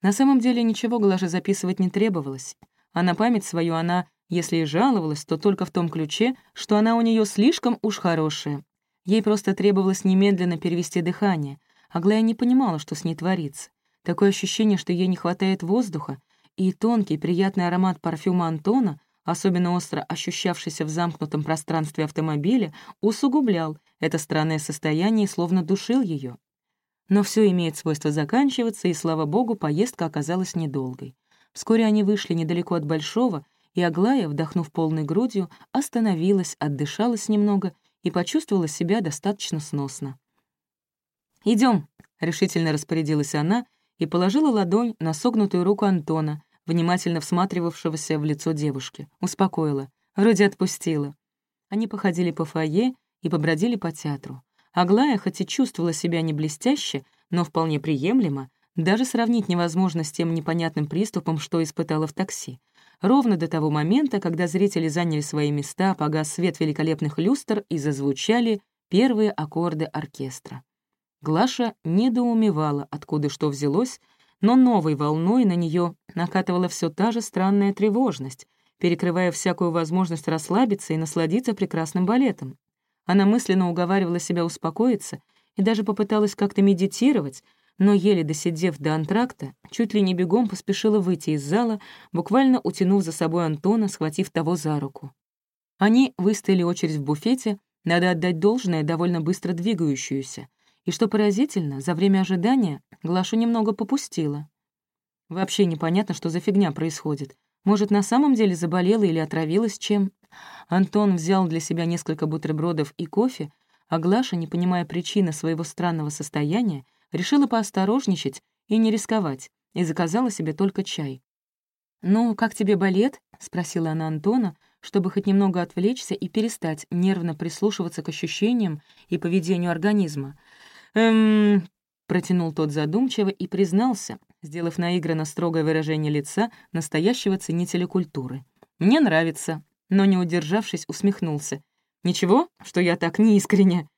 На самом деле ничего Глаше записывать не требовалось, а на память свою она, если и жаловалась, то только в том ключе, что она у нее слишком уж хорошая. Ей просто требовалось немедленно перевести дыхание. Аглая не понимала, что с ней творится. Такое ощущение, что ей не хватает воздуха, и тонкий приятный аромат парфюма Антона, особенно остро ощущавшийся в замкнутом пространстве автомобиля, усугублял это странное состояние и словно душил ее. Но все имеет свойство заканчиваться, и, слава богу, поездка оказалась недолгой. Вскоре они вышли недалеко от Большого, и Аглая, вдохнув полной грудью, остановилась, отдышалась немного и почувствовала себя достаточно сносно. Идем, решительно распорядилась она и положила ладонь на согнутую руку Антона, внимательно всматривавшегося в лицо девушки. Успокоила. Вроде отпустила. Они походили по фойе и побродили по театру. Аглая, хоть и чувствовала себя не блестяще, но вполне приемлемо, даже сравнить невозможно с тем непонятным приступом, что испытала в такси. Ровно до того момента, когда зрители заняли свои места, погас свет великолепных люстр и зазвучали первые аккорды оркестра. Глаша недоумевала, откуда что взялось, но новой волной на нее накатывала все та же странная тревожность, перекрывая всякую возможность расслабиться и насладиться прекрасным балетом. Она мысленно уговаривала себя успокоиться и даже попыталась как-то медитировать, но, еле досидев до антракта, чуть ли не бегом поспешила выйти из зала, буквально утянув за собой Антона, схватив того за руку. Они выстояли очередь в буфете, надо отдать должное, довольно быстро двигающуюся. И что поразительно, за время ожидания Глашу немного попустила. Вообще непонятно, что за фигня происходит. Может, на самом деле заболела или отравилась чем? Антон взял для себя несколько бутербродов и кофе, а Глаша, не понимая причины своего странного состояния, решила поосторожничать и не рисковать, и заказала себе только чай. «Ну, как тебе балет?» — спросила она Антона, чтобы хоть немного отвлечься и перестать нервно прислушиваться к ощущениям и поведению организма. «Эм...» — протянул тот задумчиво и признался, сделав наигранно строгое выражение лица настоящего ценителя культуры. «Мне нравится», но, не удержавшись, усмехнулся. «Ничего, что я так неискренне?»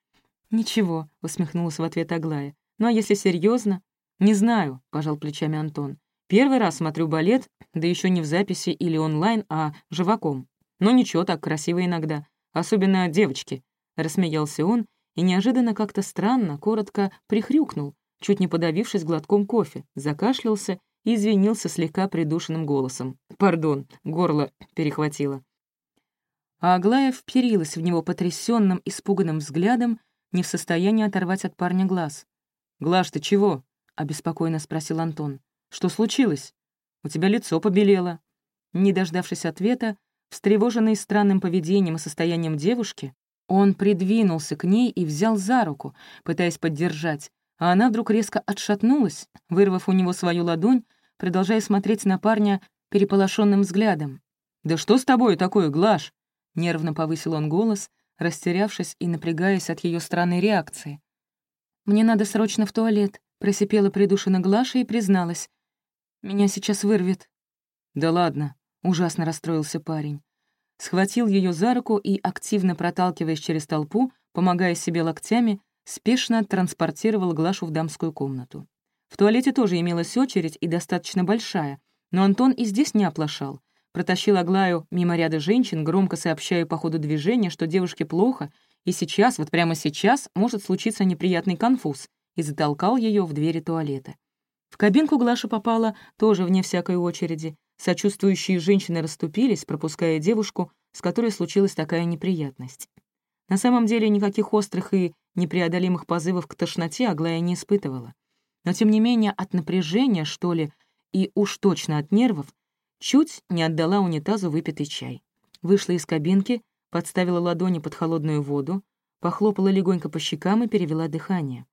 «Ничего», — усмехнулась в ответ Аглая. «Ну а если серьезно? «Не знаю», — пожал плечами Антон. «Первый раз смотрю балет, да еще не в записи или онлайн, а живаком. Но ничего, так красиво иногда. Особенно девочки», — рассмеялся он и неожиданно как-то странно, коротко прихрюкнул, чуть не подавившись глотком кофе, закашлялся и извинился слегка придушенным голосом. «Пардон, горло перехватило». А Аглая вперилась в него потрясенным, испуганным взглядом, не в состоянии оторвать от парня глаз. «Глаш, ты чего?» — обеспокоенно спросил Антон. «Что случилось? У тебя лицо побелело». Не дождавшись ответа, встревоженный странным поведением и состоянием девушки, он придвинулся к ней и взял за руку, пытаясь поддержать, а она вдруг резко отшатнулась, вырвав у него свою ладонь, продолжая смотреть на парня переполошенным взглядом. «Да что с тобой такое, Глаш?» — нервно повысил он голос, растерявшись и напрягаясь от ее странной реакции. «Мне надо срочно в туалет», — просипела придушенно Глаша и призналась. «Меня сейчас вырвет». «Да ладно», — ужасно расстроился парень схватил ее за руку и, активно проталкиваясь через толпу, помогая себе локтями, спешно транспортировал Глашу в дамскую комнату. В туалете тоже имелась очередь и достаточно большая, но Антон и здесь не оплошал. Протащил Аглаю мимо ряда женщин, громко сообщая по ходу движения, что девушке плохо, и сейчас, вот прямо сейчас, может случиться неприятный конфуз, и затолкал ее в двери туалета. В кабинку Глаша попала тоже вне всякой очереди, Сочувствующие женщины расступились, пропуская девушку, с которой случилась такая неприятность. На самом деле никаких острых и непреодолимых позывов к тошноте Аглая не испытывала. Но тем не менее от напряжения, что ли, и уж точно от нервов, чуть не отдала унитазу выпитый чай. Вышла из кабинки, подставила ладони под холодную воду, похлопала легонько по щекам и перевела дыхание.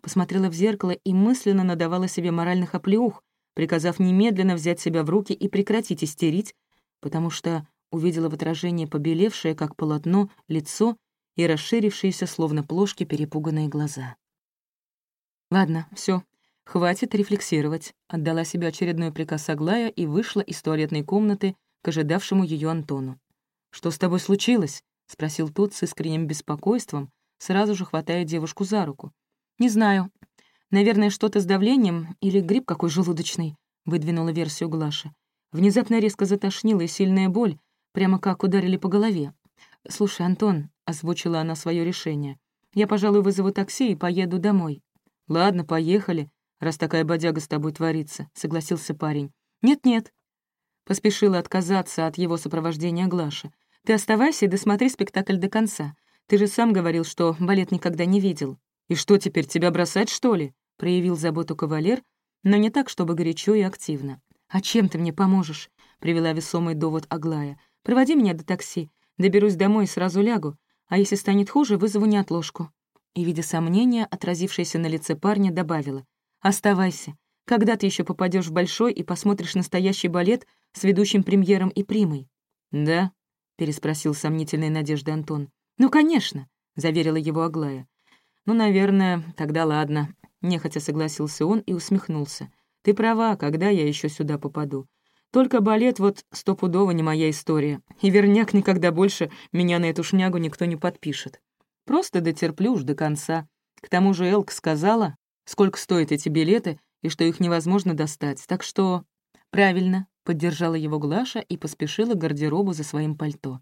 Посмотрела в зеркало и мысленно надавала себе моральных оплеух, приказав немедленно взять себя в руки и прекратить истерить, потому что увидела в отражении побелевшее, как полотно, лицо и расширившиеся, словно плошки, перепуганные глаза. «Ладно, все, хватит рефлексировать», — отдала себе очередной приказ Аглая и вышла из туалетной комнаты к ожидавшему ее Антону. «Что с тобой случилось?» — спросил тот с искренним беспокойством, сразу же хватая девушку за руку. «Не знаю. Наверное, что-то с давлением или грипп какой желудочный», — выдвинула версию Глаша. Внезапно резко затошнила и сильная боль, прямо как ударили по голове. «Слушай, Антон», — озвучила она свое решение, «я, пожалуй, вызову такси и поеду домой». «Ладно, поехали, раз такая бодяга с тобой творится», — согласился парень. «Нет-нет», — поспешила отказаться от его сопровождения Глаша. «Ты оставайся и досмотри спектакль до конца. Ты же сам говорил, что балет никогда не видел». «И что теперь, тебя бросать, что ли?» — проявил заботу кавалер, но не так, чтобы горячо и активно. «А чем ты мне поможешь?» — привела весомый довод Аглая. «Проводи меня до такси. Доберусь домой и сразу лягу. А если станет хуже, вызову неотложку». И, видя сомнения, отразившееся на лице парня, добавила. «Оставайся. Когда ты еще попадешь в большой и посмотришь настоящий балет с ведущим премьером и примой?» «Да?» — переспросил сомнительной надежды Антон. «Ну, конечно», — заверила его Аглая. «Ну, наверное, тогда ладно», — нехотя согласился он и усмехнулся. «Ты права, когда я еще сюда попаду? Только балет вот стопудово не моя история, и верняк никогда больше меня на эту шнягу никто не подпишет. Просто дотерплю уж до конца. К тому же Элк сказала, сколько стоят эти билеты и что их невозможно достать, так что...» «Правильно», — поддержала его Глаша и поспешила к гардеробу за своим пальто.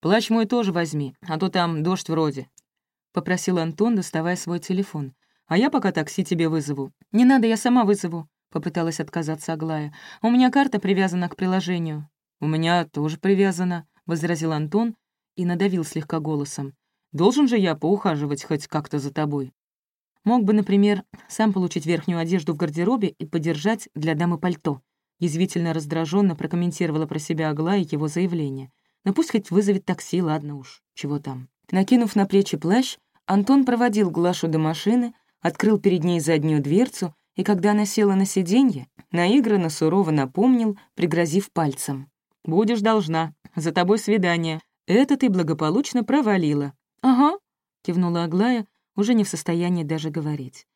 «Плащ мой тоже возьми, а то там дождь вроде», — попросил Антон, доставая свой телефон. «А я пока такси тебе вызову». «Не надо, я сама вызову», — попыталась отказаться Аглая. «У меня карта привязана к приложению». «У меня тоже привязана», — возразил Антон и надавил слегка голосом. «Должен же я поухаживать хоть как-то за тобой». Мог бы, например, сам получить верхнюю одежду в гардеробе и подержать для дамы пальто. Язвительно раздраженно прокомментировала про себя Аглая его заявление. Но пусть хоть вызовет такси, ладно уж, чего там. Накинув на плечи плащ, Антон проводил Глашу до машины, открыл перед ней заднюю дверцу, и когда она села на сиденье, наигранно сурово напомнил, пригрозив пальцем. «Будешь должна. За тобой свидание. Это ты благополучно провалила». «Ага», — кивнула Аглая, уже не в состоянии даже говорить.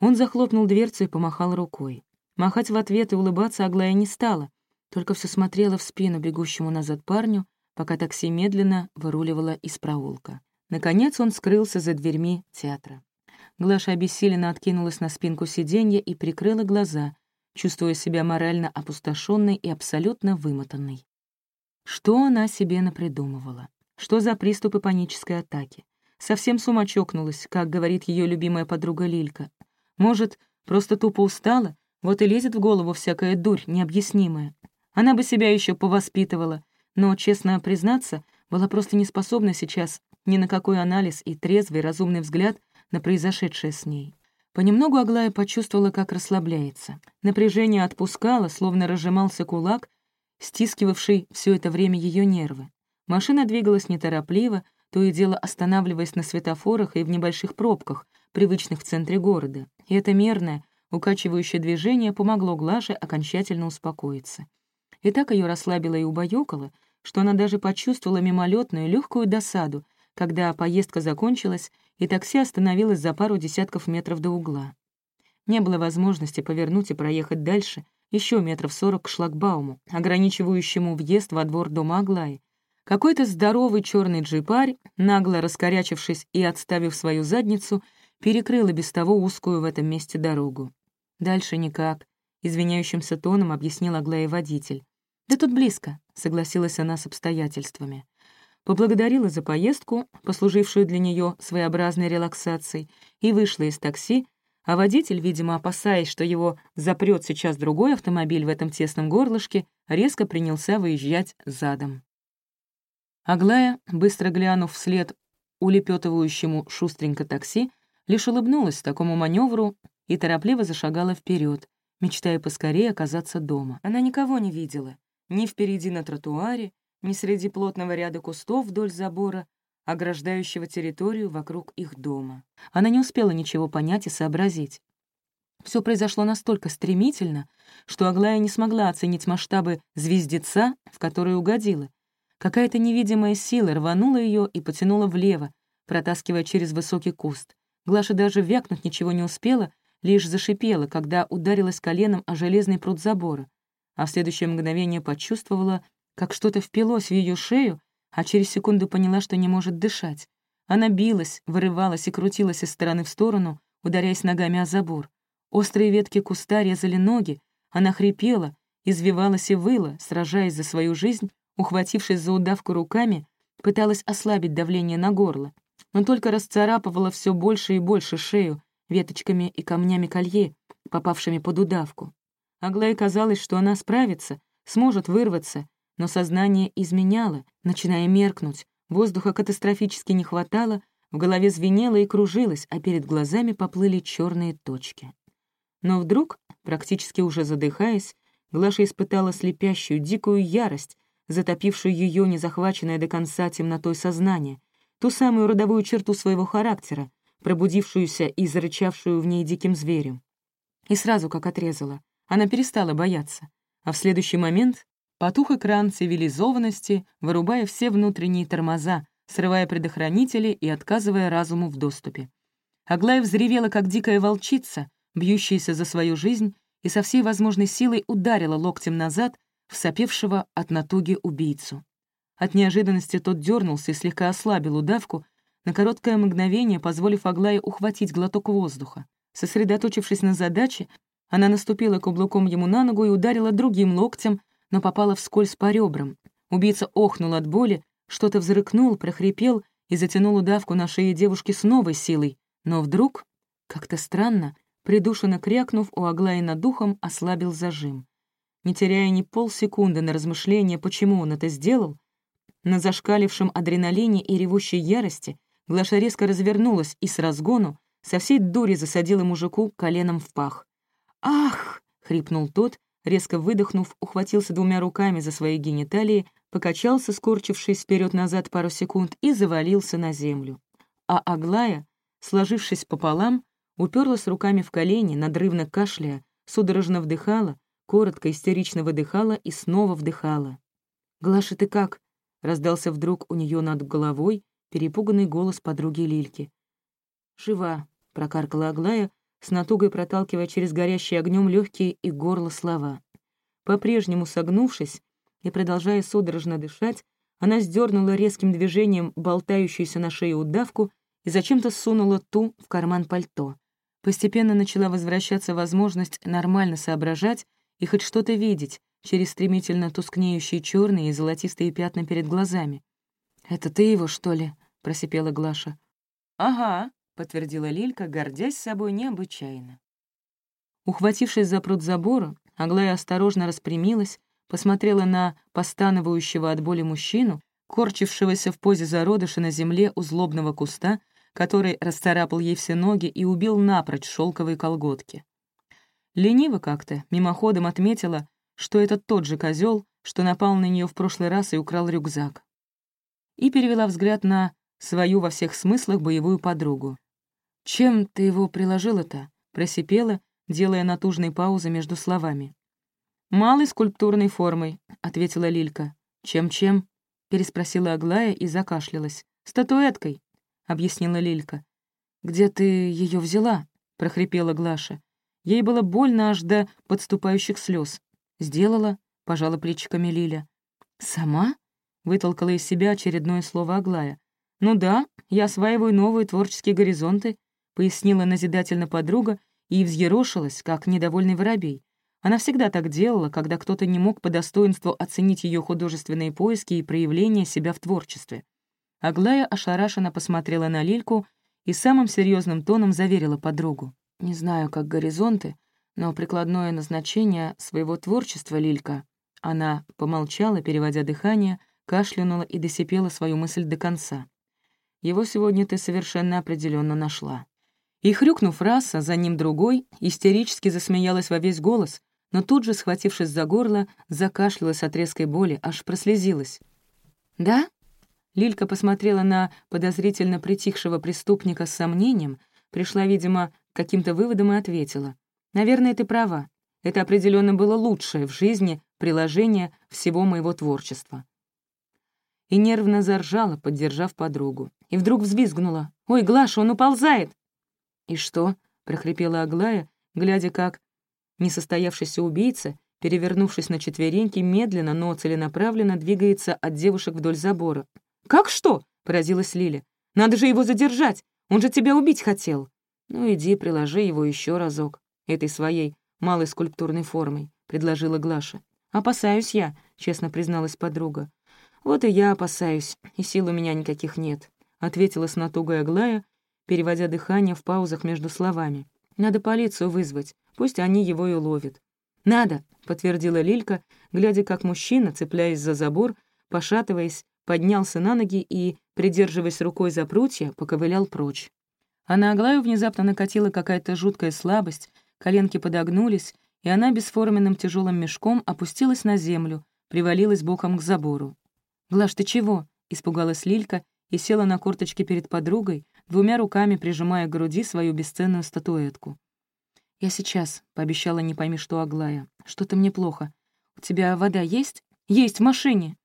Он захлопнул дверцу и помахал рукой. Махать в ответ и улыбаться Аглая не стала, только все смотрела в спину бегущему назад парню, пока такси медленно выруливало из проулка. Наконец он скрылся за дверьми театра. Глаша обессиленно откинулась на спинку сиденья и прикрыла глаза, чувствуя себя морально опустошенной и абсолютно вымотанной. Что она себе напридумывала? Что за приступы панической атаки? Совсем с ума чокнулась, как говорит ее любимая подруга Лилька. Может, просто тупо устала, вот и лезет в голову всякая дурь необъяснимая. Она бы себя еще повоспитывала, но, честно признаться, была просто не способна сейчас ни на какой анализ и трезвый, разумный взгляд на произошедшее с ней. Понемногу Аглая почувствовала, как расслабляется. Напряжение отпускало, словно разжимался кулак, стискивавший все это время ее нервы. Машина двигалась неторопливо, то и дело останавливаясь на светофорах и в небольших пробках, привычных в центре города. И это мерное, укачивающее движение помогло Глаше окончательно успокоиться. И так ее расслабило и убаюкало, что она даже почувствовала мимолетную легкую досаду, когда поездка закончилась, и такси остановилось за пару десятков метров до угла. Не было возможности повернуть и проехать дальше, еще метров сорок к шлагбауму, ограничивающему въезд во двор дома Аглаи. Какой-то здоровый черный джипарь, нагло раскорячившись и отставив свою задницу, перекрыл и без того узкую в этом месте дорогу. «Дальше никак», — извиняющимся тоном объяснил Аглая водитель. «Да тут близко», — согласилась она с обстоятельствами поблагодарила за поездку, послужившую для нее своеобразной релаксацией, и вышла из такси, а водитель, видимо, опасаясь, что его запрет сейчас другой автомобиль в этом тесном горлышке, резко принялся выезжать задом. Аглая, быстро глянув вслед улепетывающему шустренько такси, лишь улыбнулась такому маневру и торопливо зашагала вперед, мечтая поскорее оказаться дома. Она никого не видела, ни впереди на тротуаре, ни среди плотного ряда кустов вдоль забора, ограждающего территорию вокруг их дома. Она не успела ничего понять и сообразить. Все произошло настолько стремительно, что Аглая не смогла оценить масштабы звездеца, в который угодила. Какая-то невидимая сила рванула ее и потянула влево, протаскивая через высокий куст. Глаша даже вякнуть ничего не успела, лишь зашипела, когда ударилась коленом о железный пруд забора, а в следующее мгновение почувствовала, как что-то впилось в ее шею, а через секунду поняла, что не может дышать. Она билась, вырывалась и крутилась из стороны в сторону, ударяясь ногами о забор. Острые ветки куста резали ноги, Она хрипела, извивалась и выла, сражаясь за свою жизнь, ухватившись за удавку руками, пыталась ослабить давление на горло, но только расцарапывала все больше и больше шею веточками и камнями колье, попавшими под удавку. Аглае казалось, что она справится, сможет вырваться, но сознание изменяло, начиная меркнуть, воздуха катастрофически не хватало, в голове звенело и кружилось, а перед глазами поплыли черные точки. Но вдруг, практически уже задыхаясь, Глаша испытала слепящую, дикую ярость, затопившую ее незахваченное до конца темнотой сознание, ту самую родовую черту своего характера, пробудившуюся и зарычавшую в ней диким зверем. И сразу как отрезала, она перестала бояться, а в следующий момент потух экран цивилизованности, вырубая все внутренние тормоза, срывая предохранители и отказывая разуму в доступе. Аглая взревела, как дикая волчица, бьющаяся за свою жизнь, и со всей возможной силой ударила локтем назад в сопевшего от натуги убийцу. От неожиданности тот дернулся и слегка ослабил удавку, на короткое мгновение позволив Аглае ухватить глоток воздуха. Сосредоточившись на задаче, она наступила каблуком ему на ногу и ударила другим локтем, но попала вскользь по ребрам. Убийца охнул от боли, что-то взрыкнул, прохрипел и затянул удавку на шее девушки с новой силой. Но вдруг, как-то странно, придушенно крякнув, у Аглаи над духом ослабил зажим. Не теряя ни полсекунды на размышление, почему он это сделал, на зашкалившем адреналине и ревущей ярости Глаша резко развернулась и с разгону со всей дури засадила мужику коленом в пах. «Ах!» — хрипнул тот, резко выдохнув, ухватился двумя руками за свои гениталии, покачался, скорчившись вперед назад пару секунд, и завалился на землю. А Аглая, сложившись пополам, уперлась руками в колени, надрывно кашляя, судорожно вдыхала, коротко истерично выдыхала и снова вдыхала. «Глаша, ты как?» — раздался вдруг у нее над головой перепуганный голос подруги Лильки. «Жива», — прокаркала Аглая, с натугой проталкивая через горящие огнем легкие и горло слова. По-прежнему согнувшись и продолжая судорожно дышать, она сдернула резким движением болтающуюся на шее удавку и зачем-то сунула ту в карман пальто. Постепенно начала возвращаться возможность нормально соображать и хоть что-то видеть через стремительно тускнеющие черные и золотистые пятна перед глазами. «Это ты его, что ли?» — просипела Глаша. «Ага», — подтвердила Лилька, гордясь собой необычайно. Ухватившись за пруд забора, Аглая осторожно распрямилась, посмотрела на постановающего от боли мужчину, корчившегося в позе зародыша на земле у злобного куста, который расцарапал ей все ноги и убил напрочь шелковые колготки. Лениво как-то, мимоходом отметила, что это тот же козел, что напал на нее в прошлый раз и украл рюкзак. И перевела взгляд на свою во всех смыслах боевую подругу. «Чем ты его приложила-то?» — просипела, делая натужные паузы между словами. «Малой скульптурной формой», — ответила Лилька. «Чем-чем?» — переспросила Аглая и закашлялась. «Статуэткой», — объяснила Лилька. «Где ты ее взяла?» — прохрипела Глаша. Ей было больно аж до подступающих слез. «Сделала», — пожала плечиками Лиля. «Сама?» — вытолкала из себя очередное слово Аглая. «Ну да, я осваиваю новые творческие горизонты», — пояснила назидательно подруга и взъерошилась, как недовольный воробей. Она всегда так делала, когда кто-то не мог по достоинству оценить ее художественные поиски и проявления себя в творчестве. Аглая ошарашенно посмотрела на Лильку и самым серьезным тоном заверила подругу. «Не знаю, как горизонты, но прикладное назначение своего творчества, Лилька...» Она помолчала, переводя дыхание, кашлянула и досипела свою мысль до конца. «Его сегодня ты совершенно определенно нашла». И, хрюкнув раз, а за ним другой, истерически засмеялась во весь голос, но тут же, схватившись за горло, закашлялась от резкой боли, аж прослезилась. «Да?» Лилька посмотрела на подозрительно притихшего преступника с сомнением, пришла, видимо, каким-то выводам и ответила. «Наверное, ты права. Это определенно было лучшее в жизни приложение всего моего творчества». И нервно заржала, поддержав подругу. И вдруг взвизгнула. «Ой, Глаша, он уползает!» «И что?» — прохрипела Аглая, глядя, как несостоявшийся убийца, перевернувшись на четвереньки, медленно, но целенаправленно двигается от девушек вдоль забора. «Как что?» — поразилась Лиля. «Надо же его задержать! Он же тебя убить хотел!» «Ну иди, приложи его еще разок, этой своей малой скульптурной формой», — предложила Глаша. «Опасаюсь я», — честно призналась подруга. «Вот и я опасаюсь, и сил у меня никаких нет», — ответила с натугой Аглая, переводя дыхание в паузах между словами. «Надо полицию вызвать, пусть они его и уловят». «Надо», — подтвердила Лилька, глядя, как мужчина, цепляясь за забор, пошатываясь, поднялся на ноги и, придерживаясь рукой за прутья, поковылял прочь. А на Аглаю внезапно накатила какая-то жуткая слабость, коленки подогнулись, и она бесформенным тяжелым мешком опустилась на землю, привалилась боком к забору. «Глаш, ты чего?» — испугалась Лилька и села на корточки перед подругой, двумя руками прижимая к груди свою бесценную статуэтку. «Я сейчас», — пообещала не пойми что Аглая. «Что-то мне плохо. У тебя вода есть?» «Есть, в машине!»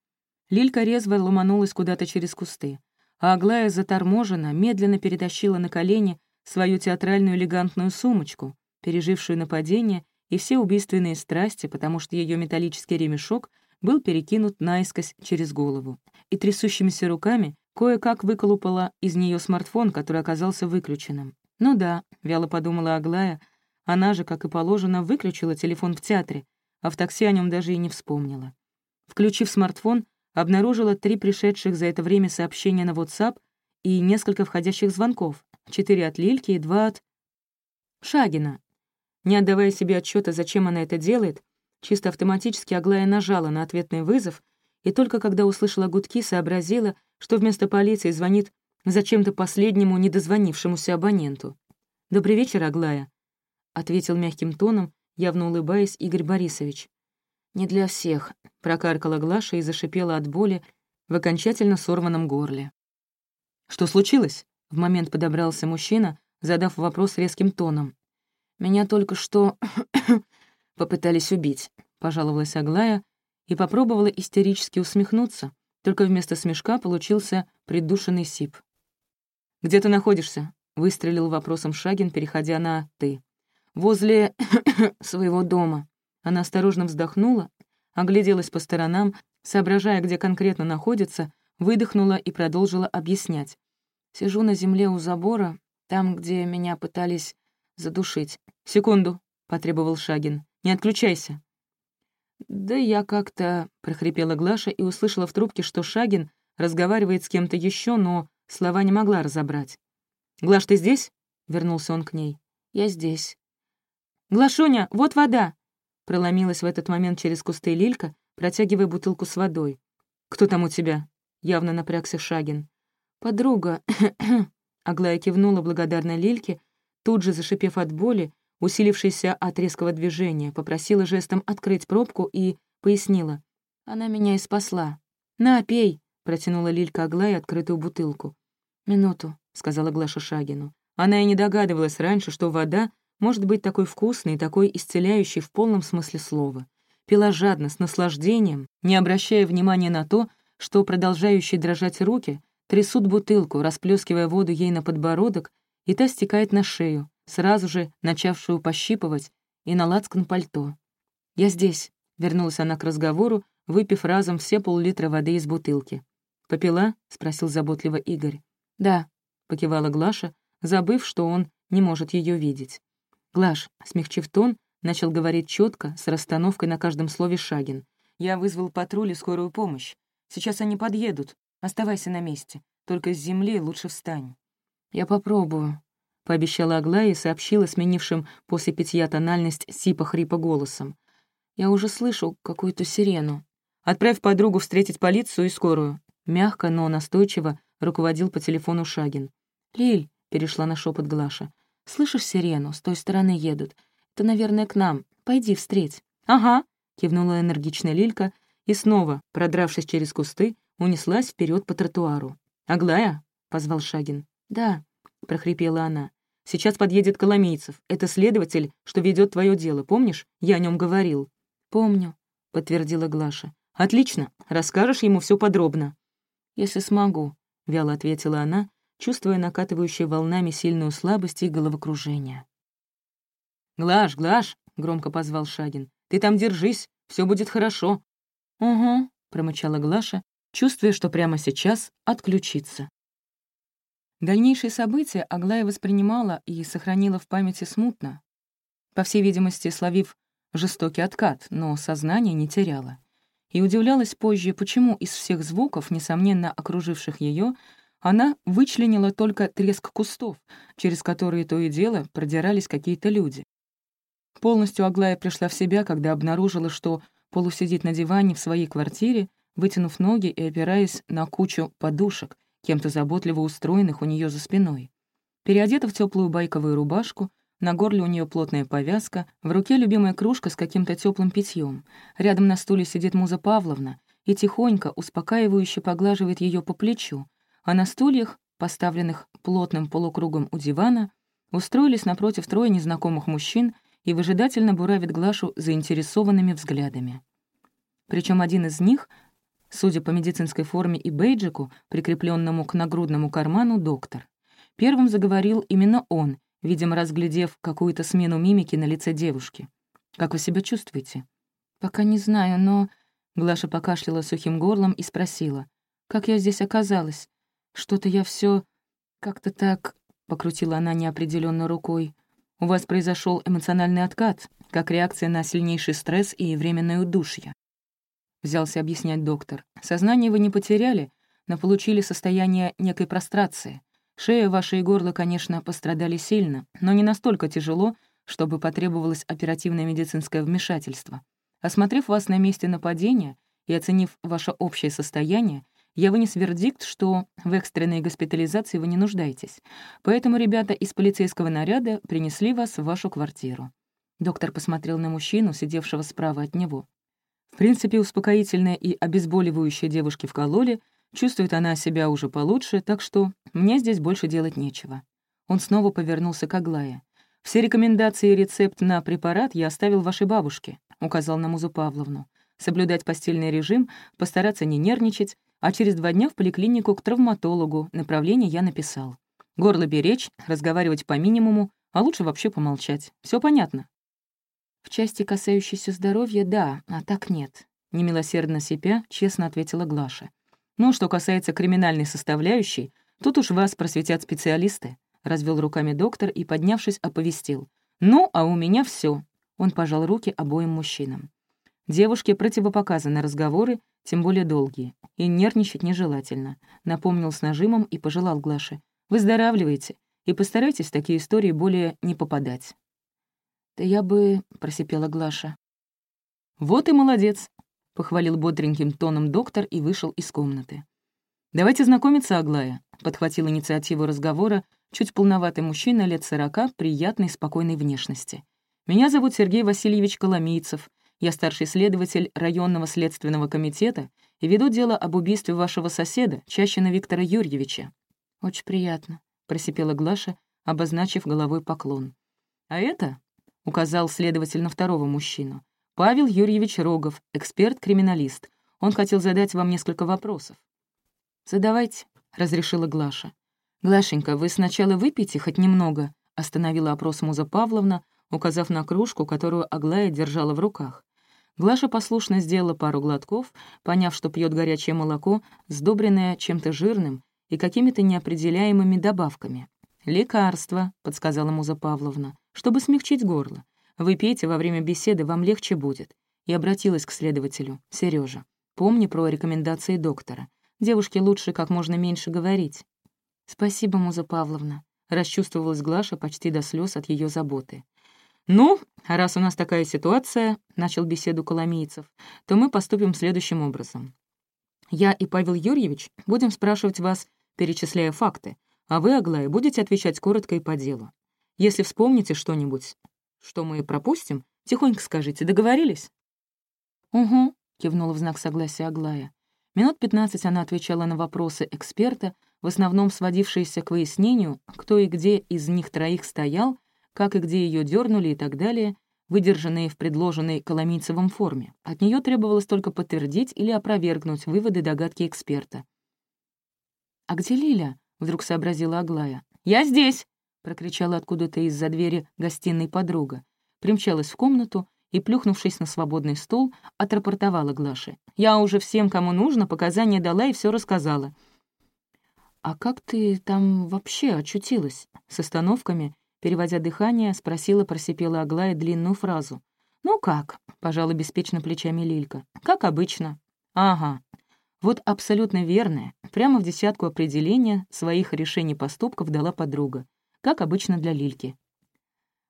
Лилька резво ломанулась куда-то через кусты, а Аглая заторможенно, медленно перетащила на колени свою театральную элегантную сумочку, пережившую нападение и все убийственные страсти, потому что ее металлический ремешок был перекинут наискось через голову. И трясущимися руками кое-как выколупала из нее смартфон, который оказался выключенным. «Ну да», — вяло подумала Аглая, она же, как и положено, выключила телефон в театре, а в такси о нем даже и не вспомнила. Включив смартфон, обнаружила три пришедших за это время сообщения на WhatsApp и несколько входящих звонков, четыре от Лильки и два от... Шагина. Не отдавая себе отчета, зачем она это делает, чисто автоматически Аглая нажала на ответный вызов и только когда услышала гудки, сообразила, что вместо полиции звонит зачем-то последнему недозвонившемуся абоненту. «Добрый вечер, Аглая», — ответил мягким тоном, явно улыбаясь Игорь Борисович. «Не для всех», — прокаркала Глаша и зашипела от боли в окончательно сорванном горле. «Что случилось?» — в момент подобрался мужчина, задав вопрос резким тоном. «Меня только что попытались убить», — пожаловалась Аглая и попробовала истерически усмехнуться, только вместо смешка получился придушенный сип. «Где ты находишься?» — выстрелил вопросом Шагин, переходя на «ты». «Возле своего дома», она осторожно вздохнула, огляделась по сторонам, соображая, где конкретно находится, выдохнула и продолжила объяснять. «Сижу на земле у забора, там, где меня пытались задушить. Секунду», — потребовал Шагин. «Не отключайся». «Да я как-то...» — прохрипела Глаша и услышала в трубке, что Шагин разговаривает с кем-то еще, но слова не могла разобрать. «Глаш, ты здесь?» — вернулся он к ней. «Я здесь». «Глашуня, вот вода!» Проломилась в этот момент через кусты Лилька, протягивая бутылку с водой. «Кто там у тебя?» — явно напрягся Шагин. «Подруга». Аглая кивнула благодарно Лильке, тут же зашипев от боли, усилившейся от резкого движения, попросила жестом открыть пробку и пояснила. «Она меня и спасла». «На, пей!» — протянула Лилька Аглае открытую бутылку. «Минуту», — сказала Глаша Шагину. Она и не догадывалась раньше, что вода может быть такой вкусный, такой исцеляющий в полном смысле слова. Пила жадно, с наслаждением, не обращая внимания на то, что продолжающие дрожать руки трясут бутылку, расплескивая воду ей на подбородок, и та стекает на шею, сразу же начавшую пощипывать, и на лацкан пальто. «Я здесь», — вернулась она к разговору, выпив разом все пол-литра воды из бутылки. «Попила?» — спросил заботливо Игорь. «Да», — покивала Глаша, забыв, что он не может ее видеть. «Глаш», смягчив тон, начал говорить четко, с расстановкой на каждом слове Шагин. «Я вызвал патруль и скорую помощь. Сейчас они подъедут. Оставайся на месте. Только с земли лучше встань». «Я попробую», — пообещала Аглая и сообщила сменившим после питья тональность сипа-хрипа голосом. «Я уже слышу какую-то сирену. Отправь подругу встретить полицию и скорую». Мягко, но настойчиво руководил по телефону Шагин. «Лиль», — перешла на шепот Глаша, Слышишь сирену? С той стороны едут. Это, наверное, к нам. Пойди встреть». «Ага», — кивнула энергичная Лилька и снова, продравшись через кусты, унеслась вперед по тротуару. «Аглая?» — позвал Шагин. «Да», — прохрипела она. «Сейчас подъедет Коломейцев. Это следователь, что ведет твое дело. Помнишь? Я о нем говорил». «Помню», — подтвердила Глаша. «Отлично. Расскажешь ему все подробно». «Если смогу», — вяло ответила она чувствуя накатывающие волнами сильную слабость и головокружение. «Глаш, Глаш!» — громко позвал Шагин. «Ты там держись, все будет хорошо». «Угу», — промычала Глаша, чувствуя, что прямо сейчас отключится. Дальнейшие события Аглая воспринимала и сохранила в памяти смутно. По всей видимости, словив жестокий откат, но сознание не теряла. И удивлялась позже, почему из всех звуков, несомненно окруживших ее, она вычленила только треск кустов, через которые то и дело продирались какие-то люди. Полностью Аглая пришла в себя, когда обнаружила, что полусидит на диване в своей квартире, вытянув ноги и опираясь на кучу подушек, кем-то заботливо устроенных у нее за спиной. Переодета в теплую байковую рубашку, на горле у нее плотная повязка, в руке любимая кружка с каким-то теплым питьем. Рядом на стуле сидит Муза Павловна и тихонько, успокаивающе поглаживает ее по плечу, а на стульях, поставленных плотным полукругом у дивана, устроились напротив трое незнакомых мужчин и выжидательно буравит Глашу заинтересованными взглядами. Причем один из них, судя по медицинской форме и бейджику, прикрепленному к нагрудному карману, доктор. Первым заговорил именно он — видимо, разглядев какую-то смену мимики на лице девушки. «Как вы себя чувствуете?» «Пока не знаю, но...» Глаша покашляла сухим горлом и спросила. «Как я здесь оказалась? Что-то я все Как-то так...» — покрутила она неопределенно рукой. «У вас произошел эмоциональный откат, как реакция на сильнейший стресс и временное удушье». Взялся объяснять доктор. «Сознание вы не потеряли, но получили состояние некой прострации. Шея ваша и горло, конечно, пострадали сильно, но не настолько тяжело, чтобы потребовалось оперативное медицинское вмешательство. Осмотрев вас на месте нападения и оценив ваше общее состояние, я вынес вердикт, что в экстренной госпитализации вы не нуждаетесь. Поэтому ребята из полицейского наряда принесли вас в вашу квартиру». Доктор посмотрел на мужчину, сидевшего справа от него. В принципе, успокоительное и обезболивающее девушки вкололи, Чувствует она себя уже получше, так что мне здесь больше делать нечего». Он снова повернулся к Аглае. «Все рекомендации и рецепт на препарат я оставил вашей бабушке», — указал на Музу Павловну. «Соблюдать постельный режим, постараться не нервничать, а через два дня в поликлинику к травматологу направление я написал. Горло беречь, разговаривать по минимуму, а лучше вообще помолчать. Все понятно?» «В части, касающейся здоровья, да, а так нет», — немилосердно сипя, честно ответила Глаша. Ну, что касается криминальной составляющей, тут уж вас просветят специалисты», — развел руками доктор и, поднявшись, оповестил. «Ну, а у меня все. Он пожал руки обоим мужчинам. Девушке противопоказаны разговоры, тем более долгие, и нервничать нежелательно. Напомнил с нажимом и пожелал Глаше. «Выздоравливайте и постарайтесь такие истории более не попадать». «Да я бы...» — просипела Глаша. «Вот и молодец похвалил бодреньким тоном доктор и вышел из комнаты. «Давайте знакомиться, Аглая», — подхватил инициативу разговора чуть полноватый мужчина лет сорока, приятной, спокойной внешности. «Меня зовут Сергей Васильевич Коломийцев. Я старший следователь районного следственного комитета и веду дело об убийстве вашего соседа, Чащина Виктора Юрьевича». «Очень приятно», — просипела Глаша, обозначив головой поклон. «А это?» — указал следователь на второго мужчину. Павел Юрьевич Рогов, эксперт-криминалист. Он хотел задать вам несколько вопросов». «Задавайте», — разрешила Глаша. «Глашенька, вы сначала выпейте хоть немного», — остановила опрос Муза Павловна, указав на кружку, которую Аглая держала в руках. Глаша послушно сделала пару глотков, поняв, что пьет горячее молоко, сдобренное чем-то жирным и какими-то неопределяемыми добавками. «Лекарство», — подсказала Муза Павловна, — «чтобы смягчить горло. Вы пейте во время беседы, вам легче будет». И обратилась к следователю. Сережа, помни про рекомендации доктора. Девушке лучше как можно меньше говорить». «Спасибо, Муза Павловна», — расчувствовалась Глаша почти до слез от ее заботы. «Ну, раз у нас такая ситуация», — начал беседу Коломейцев, «то мы поступим следующим образом. Я и Павел Юрьевич будем спрашивать вас, перечисляя факты, а вы, Аглая, будете отвечать коротко и по делу. Если вспомните что-нибудь, что мы пропустим, тихонько скажите, договорились?» «Угу», — кивнула в знак согласия Аглая. Минут пятнадцать она отвечала на вопросы эксперта, в основном сводившиеся к выяснению, кто и где из них троих стоял, как и где ее дернули и так далее, выдержанные в предложенной Коломийцевом форме. От нее требовалось только подтвердить или опровергнуть выводы догадки эксперта. «А где Лиля?» — вдруг сообразила Аглая. «Я здесь!» — прокричала откуда-то из-за двери гостиной подруга. Примчалась в комнату и, плюхнувшись на свободный стол, отрапортовала Глаше. «Я уже всем, кому нужно, показания дала и все рассказала». «А как ты там вообще очутилась?» С остановками, переводя дыхание, спросила, просипела Аглая длинную фразу. «Ну как?» — пожала беспечно плечами Лилька. «Как обычно». «Ага. Вот абсолютно верное, прямо в десятку определения своих решений поступков дала подруга, как обычно для Лильки.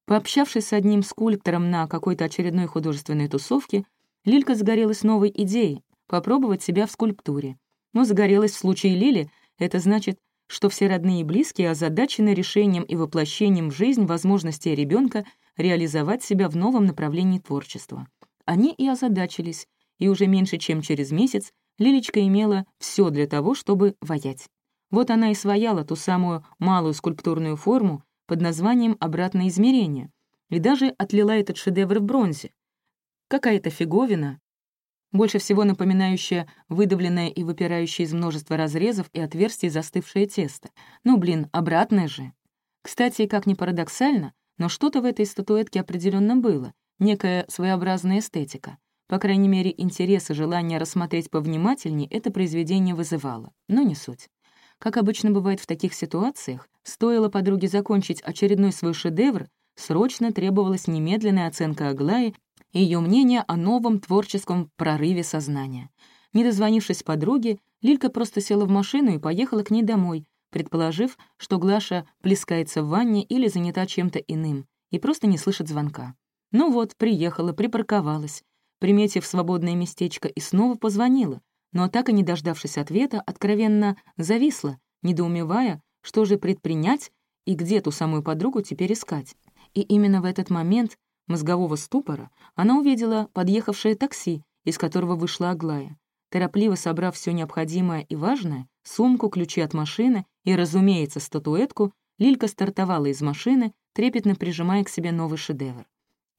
Пообщавшись с одним скульптором на какой-то очередной художественной тусовке, Лилька загорелась новой идеей — попробовать себя в скульптуре. Но загорелась в случае Лили — это значит, что все родные и близкие озадачены решением и воплощением в жизнь возможностей ребенка реализовать себя в новом направлении творчества. Они и озадачились, и уже меньше чем через месяц Лилечка имела все для того, чтобы воять. Вот она и свояла ту самую малую скульптурную форму под названием «обратное измерение», и даже отлила этот шедевр в бронзе. Какая-то фиговина, больше всего напоминающая выдавленное и выпирающее из множества разрезов и отверстий застывшее тесто. Ну, блин, обратное же. Кстати, как ни парадоксально, но что-то в этой статуэтке определенно было, некая своеобразная эстетика. По крайней мере, интерес и желание рассмотреть повнимательнее это произведение вызывало, но не суть. Как обычно бывает в таких ситуациях, стоило подруге закончить очередной свой шедевр, срочно требовалась немедленная оценка Аглаи и ее мнение о новом творческом прорыве сознания. Не дозвонившись подруге, Лилька просто села в машину и поехала к ней домой, предположив, что Глаша плескается в ванне или занята чем-то иным, и просто не слышит звонка. Ну вот, приехала, припарковалась, приметив свободное местечко, и снова позвонила, но так и не дождавшись ответа, откровенно зависла, недоумевая, что же предпринять и где ту самую подругу теперь искать. И именно в этот момент мозгового ступора она увидела подъехавшее такси, из которого вышла Аглая. Торопливо собрав все необходимое и важное, сумку, ключи от машины и, разумеется, статуэтку, Лилька стартовала из машины, трепетно прижимая к себе новый шедевр.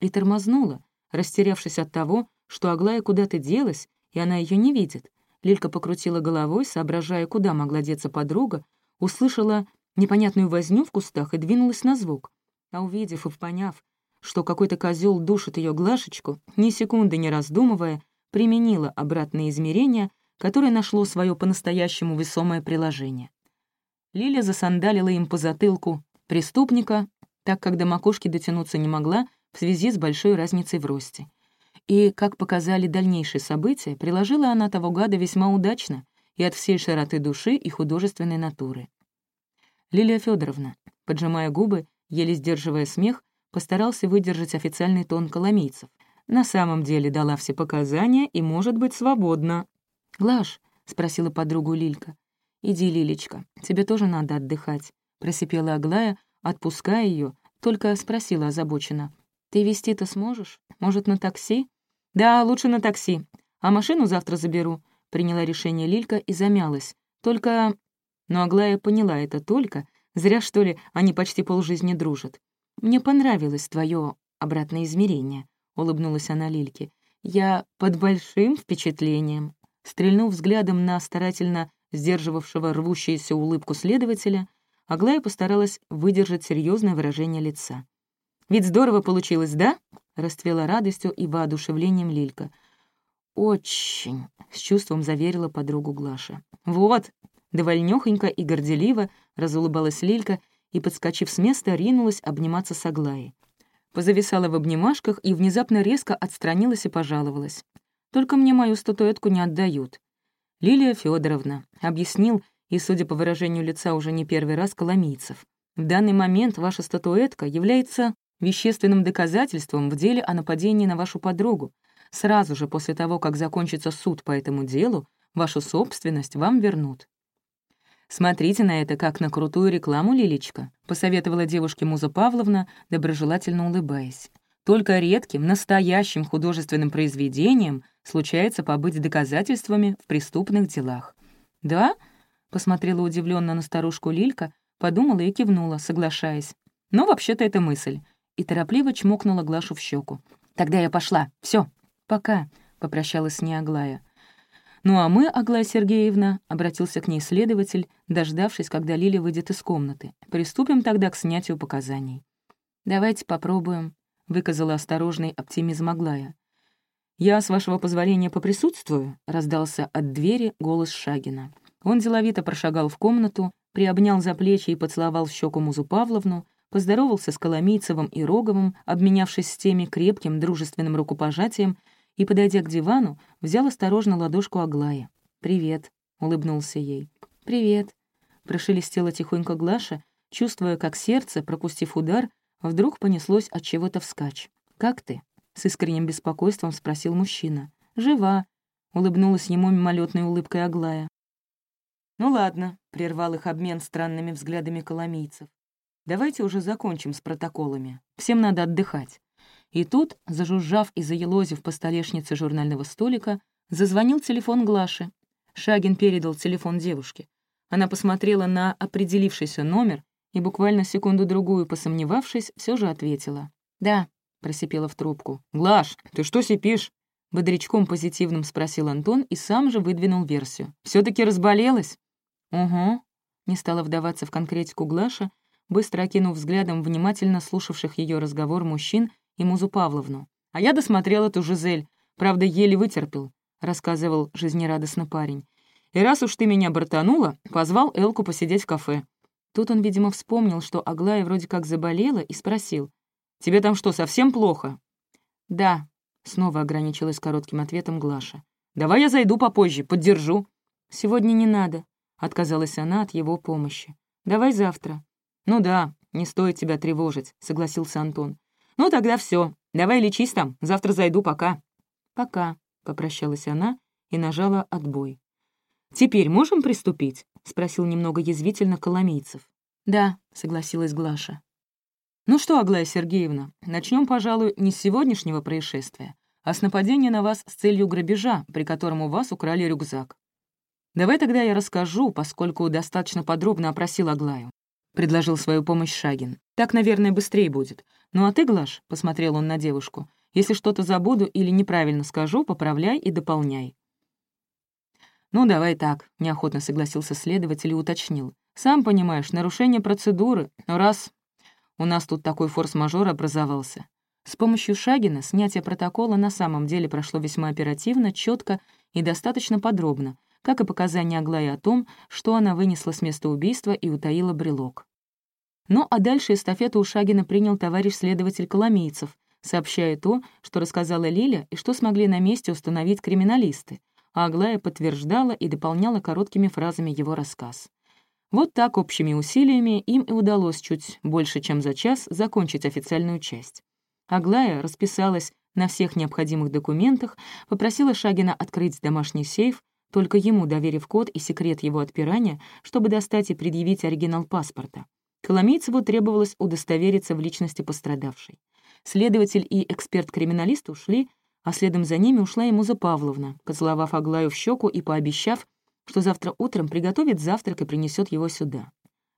И тормознула, Растерявшись от того, что Аглая куда-то делась, и она ее не видит, Лилька покрутила головой, соображая, куда могла деться подруга, услышала непонятную возню в кустах и двинулась на звук. А увидев и поняв, что какой-то козел душит ее Глашечку, ни секунды не раздумывая, применила обратное измерение, которое нашло свое по-настоящему весомое приложение. Лиля засандалила им по затылку преступника, так как до макушки дотянуться не могла, в связи с большой разницей в росте. И, как показали дальнейшие события, приложила она того гада весьма удачно и от всей широты души и художественной натуры. Лилия Федоровна, поджимая губы, еле сдерживая смех, постарался выдержать официальный тон коломийцев. На самом деле дала все показания и может быть свободна. «Глаш», — спросила подругу Лилька, — «иди, Лилечка, тебе тоже надо отдыхать», — просипела Аглая, отпуская ее, только спросила озабоченно. «Ты вести-то сможешь? Может, на такси?» «Да, лучше на такси. А машину завтра заберу», — приняла решение Лилька и замялась. «Только...» Но Аглая поняла это только. Зря, что ли, они почти полжизни дружат. «Мне понравилось твое обратное измерение», — улыбнулась она Лильке. «Я под большим впечатлением». Стрельнув взглядом на старательно сдерживавшего рвущуюся улыбку следователя, Аглая постаралась выдержать серьезное выражение лица. Ведь здорово получилось, да?» — расцвела радостью и воодушевлением Лилька. «Очень», — с чувством заверила подругу Глаша. «Вот», — довольнёхонько и горделиво разулыбалась Лилька и, подскочив с места, ринулась обниматься с Аглаей. Позависала в обнимашках и внезапно резко отстранилась и пожаловалась. «Только мне мою статуэтку не отдают». «Лилия Федоровна объяснил, и, судя по выражению лица, уже не первый раз Коломийцев. «В данный момент ваша статуэтка является вещественным доказательством в деле о нападении на вашу подругу. Сразу же после того, как закончится суд по этому делу, вашу собственность вам вернут. «Смотрите на это как на крутую рекламу, Лилечка», — посоветовала девушке Муза Павловна, доброжелательно улыбаясь. «Только редким, настоящим художественным произведением случается побыть доказательствами в преступных делах». «Да?» — посмотрела удивленно на старушку Лилька, подумала и кивнула, соглашаясь. «Ну, вообще-то это мысль и торопливо чмокнула Глашу в щеку. «Тогда я пошла. Все, пока», — попрощалась с ней Аглая. «Ну а мы, Аглая Сергеевна», — обратился к ней следователь, дождавшись, когда Лиля выйдет из комнаты, «приступим тогда к снятию показаний». «Давайте попробуем», — выказала осторожный оптимизм Аглая. «Я, с вашего позволения, поприсутствую», — раздался от двери голос Шагина. Он деловито прошагал в комнату, приобнял за плечи и поцеловал щеку Музу Павловну, поздоровался с Коломийцевым и Роговым, обменявшись с теми крепким дружественным рукопожатием, и, подойдя к дивану, взял осторожно ладошку Аглая. «Привет», — улыбнулся ей. «Привет», — прошелестела тихонько Глаша, чувствуя, как сердце, пропустив удар, вдруг понеслось от чего-то вскачь. «Как ты?» — с искренним беспокойством спросил мужчина. «Жива», — улыбнулась ему мимолетной улыбкой Аглая. «Ну ладно», — прервал их обмен странными взглядами коломийцев. «Давайте уже закончим с протоколами. Всем надо отдыхать». И тут, зажужжав и заелозив по столешнице журнального столика, зазвонил телефон Глаши. Шагин передал телефон девушке. Она посмотрела на определившийся номер и, буквально секунду-другую посомневавшись, все же ответила. «Да», — просипела в трубку. «Глаш, ты что сипишь?» Бодрячком позитивным спросил Антон и сам же выдвинул версию. все таки разболелась?» «Угу», — не стала вдаваться в конкретику Глаша, быстро окинув взглядом внимательно слушавших ее разговор мужчин и Музу Павловну. «А я досмотрел эту Жизель, правда, еле вытерпел», — рассказывал жизнерадостно парень. «И раз уж ты меня бортанула, позвал Элку посидеть в кафе». Тут он, видимо, вспомнил, что Аглая вроде как заболела, и спросил. «Тебе там что, совсем плохо?» «Да», — снова ограничилась коротким ответом Глаша. «Давай я зайду попозже, поддержу». «Сегодня не надо», — отказалась она от его помощи. «Давай завтра». «Ну да, не стоит тебя тревожить», — согласился Антон. «Ну, тогда все. Давай лечись там. Завтра зайду, пока». «Пока», — попрощалась она и нажала «отбой». «Теперь можем приступить?» — спросил немного язвительно Коломийцев. «Да», — согласилась Глаша. «Ну что, Аглая Сергеевна, начнем, пожалуй, не с сегодняшнего происшествия, а с нападения на вас с целью грабежа, при котором у вас украли рюкзак. Давай тогда я расскажу, поскольку достаточно подробно опросил Аглаю. — предложил свою помощь Шагин. «Так, наверное, быстрее будет. Ну а ты, Глаш, — посмотрел он на девушку, — если что-то забуду или неправильно скажу, поправляй и дополняй». «Ну, давай так», — неохотно согласился следователь и уточнил. «Сам понимаешь, нарушение процедуры, но раз у нас тут такой форс-мажор образовался». С помощью Шагина снятие протокола на самом деле прошло весьма оперативно, четко и достаточно подробно, как и показания Аглаи о том, что она вынесла с места убийства и утаила брелок. Ну а дальше эстафету у Шагина принял товарищ следователь Коломейцев, сообщая то, что рассказала Лиля и что смогли на месте установить криминалисты, а Аглая подтверждала и дополняла короткими фразами его рассказ. Вот так общими усилиями им и удалось чуть больше, чем за час, закончить официальную часть. Аглая расписалась на всех необходимых документах, попросила Шагина открыть домашний сейф, только ему доверив код и секрет его отпирания, чтобы достать и предъявить оригинал паспорта. Коломейцеву требовалось удостовериться в личности пострадавшей. Следователь и эксперт-криминалист ушли, а следом за ними ушла и Муза Павловна, поцеловав Аглаю в щеку и пообещав, что завтра утром приготовит завтрак и принесет его сюда.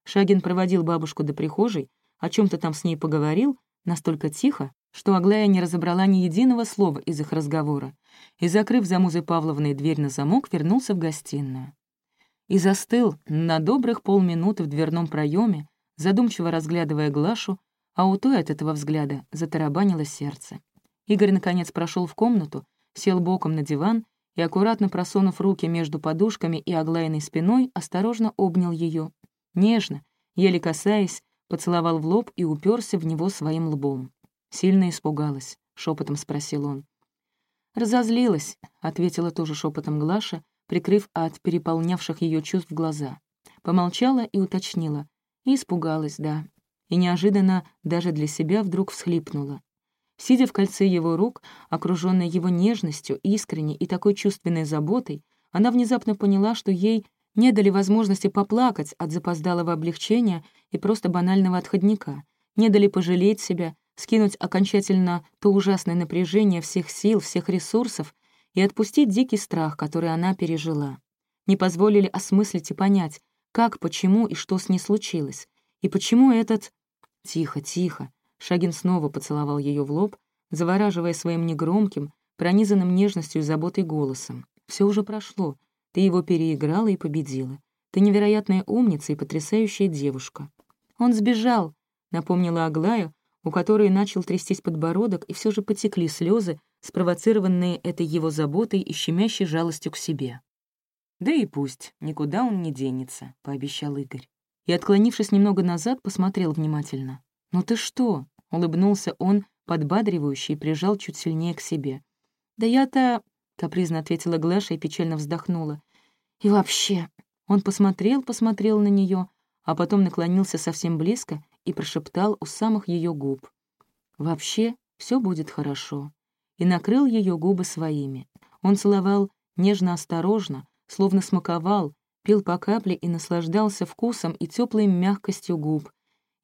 Шагин проводил бабушку до прихожей, о чем то там с ней поговорил, настолько тихо, что Аглая не разобрала ни единого слова из их разговора, и, закрыв за Музой Павловной дверь на замок, вернулся в гостиную. И застыл на добрых полминуты в дверном проеме, задумчиво разглядывая Глашу, а у той от этого взгляда затарабанило сердце. Игорь, наконец, прошел в комнату, сел боком на диван и, аккуратно просунув руки между подушками и оглаянной спиной, осторожно обнял ее. Нежно, еле касаясь, поцеловал в лоб и уперся в него своим лбом. Сильно испугалась, — шепотом спросил он. «Разозлилась», — ответила тоже шепотом Глаша, прикрыв от переполнявших ее чувств глаза. Помолчала и уточнила. И испугалась, да. И неожиданно даже для себя вдруг всхлипнула. Сидя в кольце его рук, окружённая его нежностью, искренней и такой чувственной заботой, она внезапно поняла, что ей не дали возможности поплакать от запоздалого облегчения и просто банального отходника, не дали пожалеть себя, скинуть окончательно то ужасное напряжение всех сил, всех ресурсов и отпустить дикий страх, который она пережила. Не позволили осмыслить и понять, как, почему и что с ней случилось, и почему этот... Тихо, тихо. Шагин снова поцеловал ее в лоб, завораживая своим негромким, пронизанным нежностью и заботой голосом. Все уже прошло. Ты его переиграла и победила. Ты невероятная умница и потрясающая девушка. Он сбежал, напомнила Аглая, у которой начал трястись подбородок, и все же потекли слезы, спровоцированные этой его заботой и щемящей жалостью к себе. «Да и пусть, никуда он не денется», — пообещал Игорь. И, отклонившись немного назад, посмотрел внимательно. «Ну ты что?» — улыбнулся он, подбадривающий, прижал чуть сильнее к себе. «Да я-то...» — капризно ответила Глаша и печально вздохнула. «И вообще...» Он посмотрел, посмотрел на нее, а потом наклонился совсем близко и прошептал у самых ее губ. «Вообще все будет хорошо». И накрыл ее губы своими. Он целовал нежно-осторожно, словно смаковал, пил по капле и наслаждался вкусом и теплой мягкостью губ.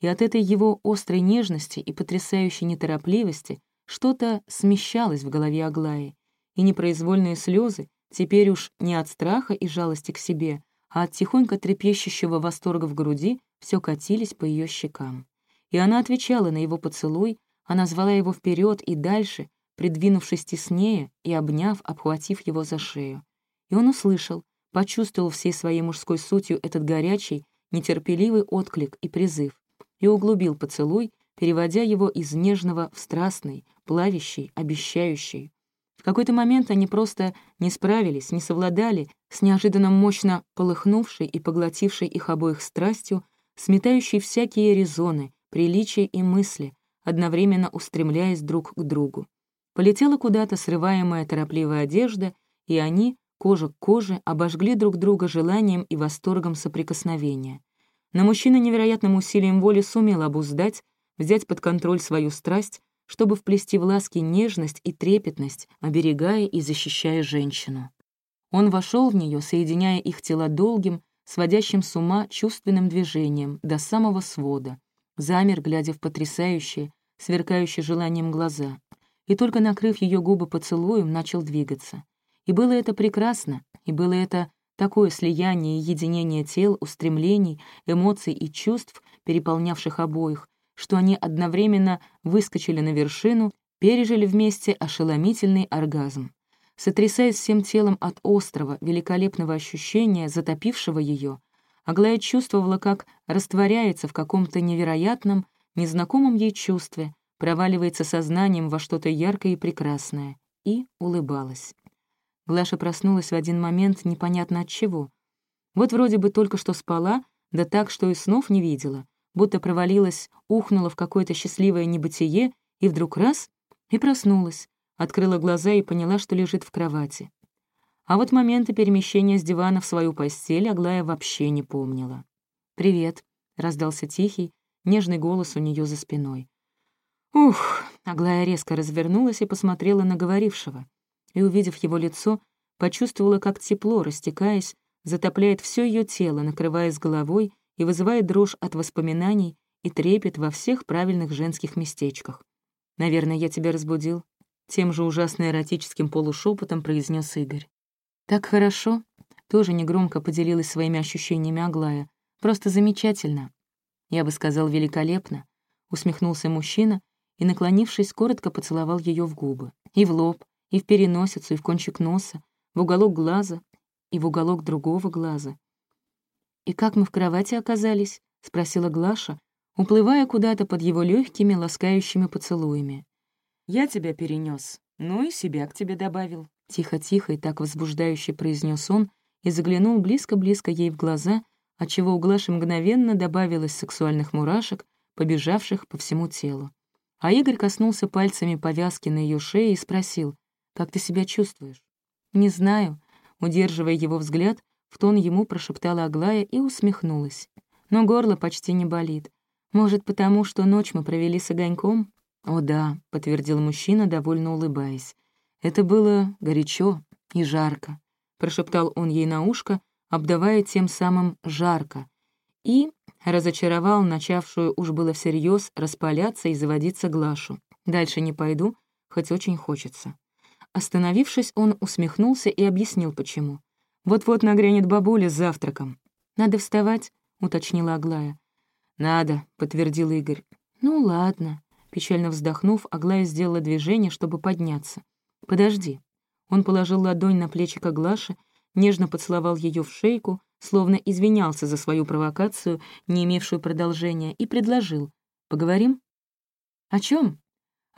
И от этой его острой нежности и потрясающей неторопливости что-то смещалось в голове Аглаи, и непроизвольные слезы, теперь уж не от страха и жалости к себе, а от тихонько трепещущего восторга в груди, все катились по ее щекам. И она отвечала на его поцелуй, она звала его вперед и дальше, придвинувшись теснее и обняв, обхватив его за шею. И он услышал, почувствовал всей своей мужской сутью этот горячий, нетерпеливый отклик и призыв, и углубил поцелуй, переводя его из нежного в страстный, плавящий, обещающий. В какой-то момент они просто не справились, не совладали с неожиданно мощно полыхнувшей и поглотившей их обоих страстью, сметающей всякие резоны, приличия и мысли, одновременно устремляясь друг к другу. Полетела куда-то срываемая торопливая одежда, и они, кожа к коже, обожгли друг друга желанием и восторгом соприкосновения. Но мужчина невероятным усилием воли сумел обуздать, взять под контроль свою страсть, чтобы вплести в ласки нежность и трепетность, оберегая и защищая женщину. Он вошел в нее, соединяя их тела долгим, сводящим с ума чувственным движением до самого свода, замер, глядя в потрясающие, сверкающие желанием глаза, и только накрыв ее губы поцелуем, начал двигаться. И было это прекрасно, и было это такое слияние и единение тел, устремлений, эмоций и чувств, переполнявших обоих, что они одновременно выскочили на вершину, пережили вместе ошеломительный оргазм. Сотрясаясь всем телом от острого, великолепного ощущения, затопившего ее, Аглая чувствовала, как растворяется в каком-то невероятном, незнакомом ей чувстве, проваливается сознанием во что-то яркое и прекрасное, и улыбалась. Глаша проснулась в один момент непонятно от чего. Вот вроде бы только что спала, да так, что и снов не видела, будто провалилась, ухнула в какое-то счастливое небытие, и вдруг раз — и проснулась, открыла глаза и поняла, что лежит в кровати. А вот моменты перемещения с дивана в свою постель Аглая вообще не помнила. «Привет», — раздался тихий, нежный голос у нее за спиной. Ух, Аглая резко развернулась и посмотрела на говорившего, и, увидев его лицо, почувствовала, как тепло, растекаясь, затопляет все ее тело, накрывая с головой и вызывает дрожь от воспоминаний и трепет во всех правильных женских местечках. «Наверное, я тебя разбудил», — тем же ужасно эротическим полушепотом произнес Игорь. «Так хорошо», — тоже негромко поделилась своими ощущениями Аглая. «Просто замечательно». «Я бы сказал, великолепно», — усмехнулся мужчина и, наклонившись, коротко поцеловал ее в губы. И в лоб, и в переносицу, и в кончик носа, в уголок глаза, и в уголок другого глаза. «И как мы в кровати оказались?» — спросила Глаша, уплывая куда-то под его легкими, ласкающими поцелуями. «Я тебя перенес, ну и себя к тебе добавил», — тихо-тихо и так возбуждающе произнес он и заглянул близко-близко ей в глаза, отчего у Глаши мгновенно добавилось сексуальных мурашек, побежавших по всему телу. А Игорь коснулся пальцами повязки на ее шее и спросил, «Как ты себя чувствуешь?» «Не знаю», — удерживая его взгляд, в тон ему прошептала Аглая и усмехнулась. «Но горло почти не болит. Может, потому что ночь мы провели с огоньком?» «О да», — подтвердил мужчина, довольно улыбаясь. «Это было горячо и жарко», — прошептал он ей на ушко, обдавая тем самым жарко, и разочаровал начавшую уж было всерьез распаляться и заводиться Глашу. «Дальше не пойду, хоть очень хочется». Остановившись, он усмехнулся и объяснил, почему. «Вот-вот нагрянет бабуля с завтраком». «Надо вставать», — уточнила Аглая. «Надо», — подтвердил Игорь. «Ну ладно». Печально вздохнув, Аглая сделала движение, чтобы подняться. «Подожди». Он положил ладонь на плечико Глаши, нежно поцеловал ее в шейку, словно извинялся за свою провокацию, не имевшую продолжения, и предложил. «Поговорим?» «О чем?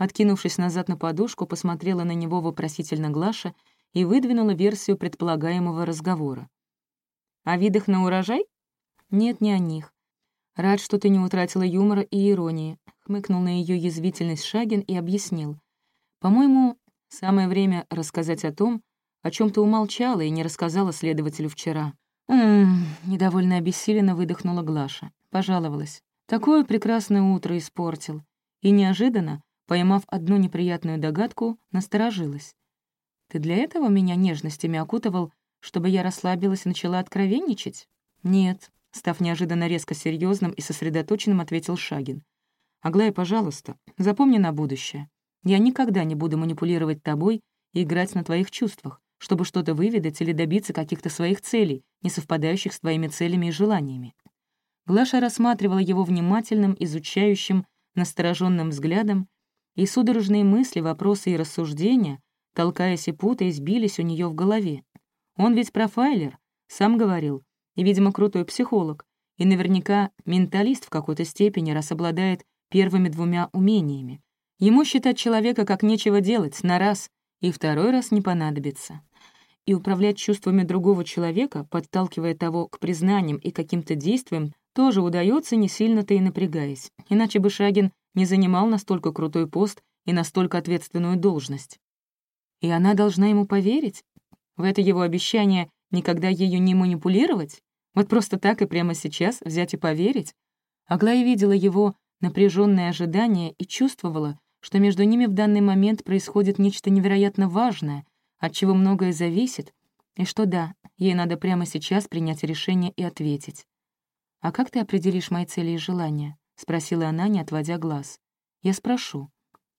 Откинувшись назад на подушку, посмотрела на него вопросительно Глаша и выдвинула версию предполагаемого разговора. «О видах на урожай?» «Нет, не о них. Рад, что ты не утратила юмора и иронии», — хмыкнул на ее язвительность Шагин и объяснил. «По-моему, самое время рассказать о том, о чем ты умолчала и не рассказала следователю вчера». «Ммм...» — недовольно обессиленно выдохнула Глаша. Пожаловалась. «Такое прекрасное утро испортил». И неожиданно, поймав одну неприятную догадку, насторожилась. «Ты для этого меня нежностями окутывал, чтобы я расслабилась и начала откровенничать?» «Нет», — став неожиданно резко серьезным и сосредоточенным, ответил Шагин. «Аглая, пожалуйста, запомни на будущее. Я никогда не буду манипулировать тобой и играть на твоих чувствах, чтобы что-то выведать или добиться каких-то своих целей, не совпадающих с твоими целями и желаниями». Глаша рассматривала его внимательным, изучающим, настороженным взглядом, и судорожные мысли, вопросы и рассуждения, толкаясь и путаясь, бились у нее в голове. Он ведь профайлер, сам говорил, и, видимо, крутой психолог, и наверняка менталист в какой-то степени, раз обладает первыми двумя умениями. Ему считать человека как нечего делать на раз, и второй раз не понадобится. И управлять чувствами другого человека, подталкивая того к признаниям и каким-то действиям, тоже удается, не сильно-то и напрягаясь, иначе бы Шагин не занимал настолько крутой пост и настолько ответственную должность. И она должна ему поверить? В это его обещание никогда ею не манипулировать? Вот просто так и прямо сейчас взять и поверить? Аглая видела его напряженное ожидание и чувствовала, что между ними в данный момент происходит нечто невероятно важное, от чего многое зависит, и что да, ей надо прямо сейчас принять решение и ответить. «А как ты определишь мои цели и желания?» — спросила она, не отводя глаз. «Я спрошу».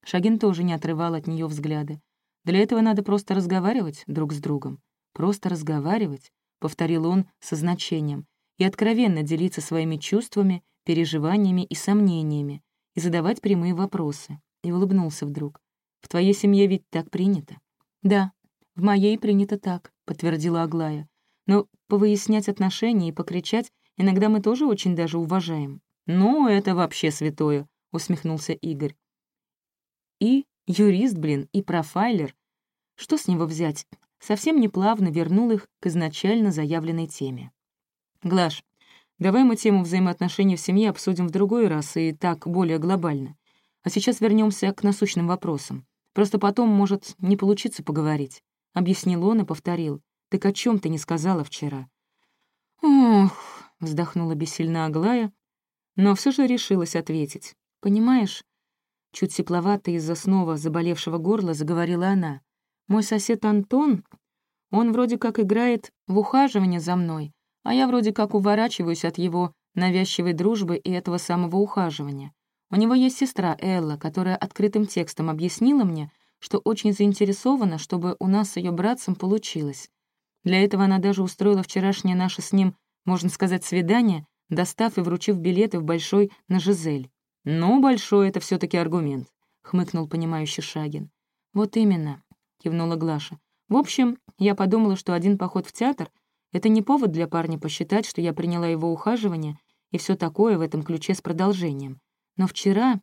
Шагин тоже не отрывал от нее взгляды. «Для этого надо просто разговаривать друг с другом. Просто разговаривать», — повторил он со значением, «и откровенно делиться своими чувствами, переживаниями и сомнениями, и задавать прямые вопросы». И улыбнулся вдруг. «В твоей семье ведь так принято?» «Да, в моей принято так», — подтвердила Аглая. «Но повыяснять отношения и покричать Иногда мы тоже очень даже уважаем». «Ну, это вообще святое», — усмехнулся Игорь. «И юрист, блин, и профайлер. Что с него взять?» Совсем неплавно вернул их к изначально заявленной теме. «Глаш, давай мы тему взаимоотношений в семье обсудим в другой раз и так более глобально. А сейчас вернемся к насущным вопросам. Просто потом может не получиться поговорить», — объяснил он и повторил. «Так о чем ты не сказала вчера?» «Ох, вздохнула бессильно Аглая, но все же решилась ответить. «Понимаешь?» Чуть тепловато из-за снова заболевшего горла заговорила она. «Мой сосед Антон, он вроде как играет в ухаживание за мной, а я вроде как уворачиваюсь от его навязчивой дружбы и этого самого ухаживания. У него есть сестра Элла, которая открытым текстом объяснила мне, что очень заинтересована, чтобы у нас с ее братцем получилось. Для этого она даже устроила вчерашнее наше с ним можно сказать, свидание, достав и вручив билеты в Большой на Жизель. «Ну, Большой — это все таки аргумент», — хмыкнул понимающий Шагин. «Вот именно», — кивнула Глаша. «В общем, я подумала, что один поход в театр — это не повод для парня посчитать, что я приняла его ухаживание и все такое в этом ключе с продолжением. Но вчера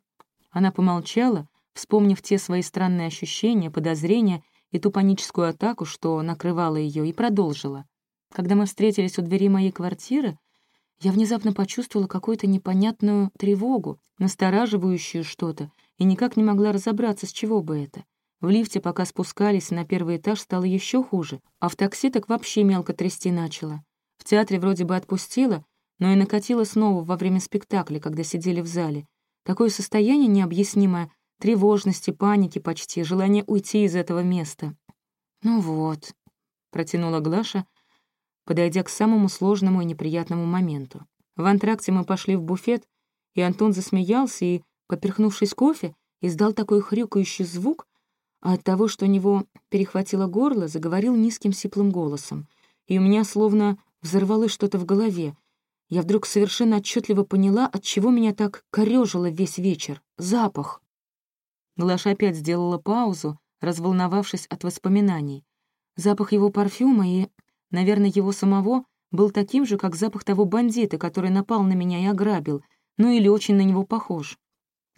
она помолчала, вспомнив те свои странные ощущения, подозрения и ту паническую атаку, что накрывала ее, и продолжила. Когда мы встретились у двери моей квартиры, я внезапно почувствовала какую-то непонятную тревогу, настораживающую что-то, и никак не могла разобраться, с чего бы это. В лифте, пока спускались на первый этаж, стало еще хуже, а в такси так вообще мелко трясти начало. В театре вроде бы отпустила, но и накатила снова во время спектакля, когда сидели в зале. Такое состояние необъяснимое, тревожности, паники почти, желание уйти из этого места. «Ну вот», — протянула Глаша, подойдя к самому сложному и неприятному моменту. В антракте мы пошли в буфет, и Антон засмеялся и, поперхнувшись кофе, издал такой хрюкающий звук, а от того, что у него перехватило горло, заговорил низким сиплым голосом. И у меня словно взорвалось что-то в голове. Я вдруг совершенно отчетливо поняла, от чего меня так корёжило весь вечер. Запах. Глаша опять сделала паузу, разволновавшись от воспоминаний. Запах его парфюма и Наверное, его самого был таким же, как запах того бандита, который напал на меня и ограбил, ну или очень на него похож.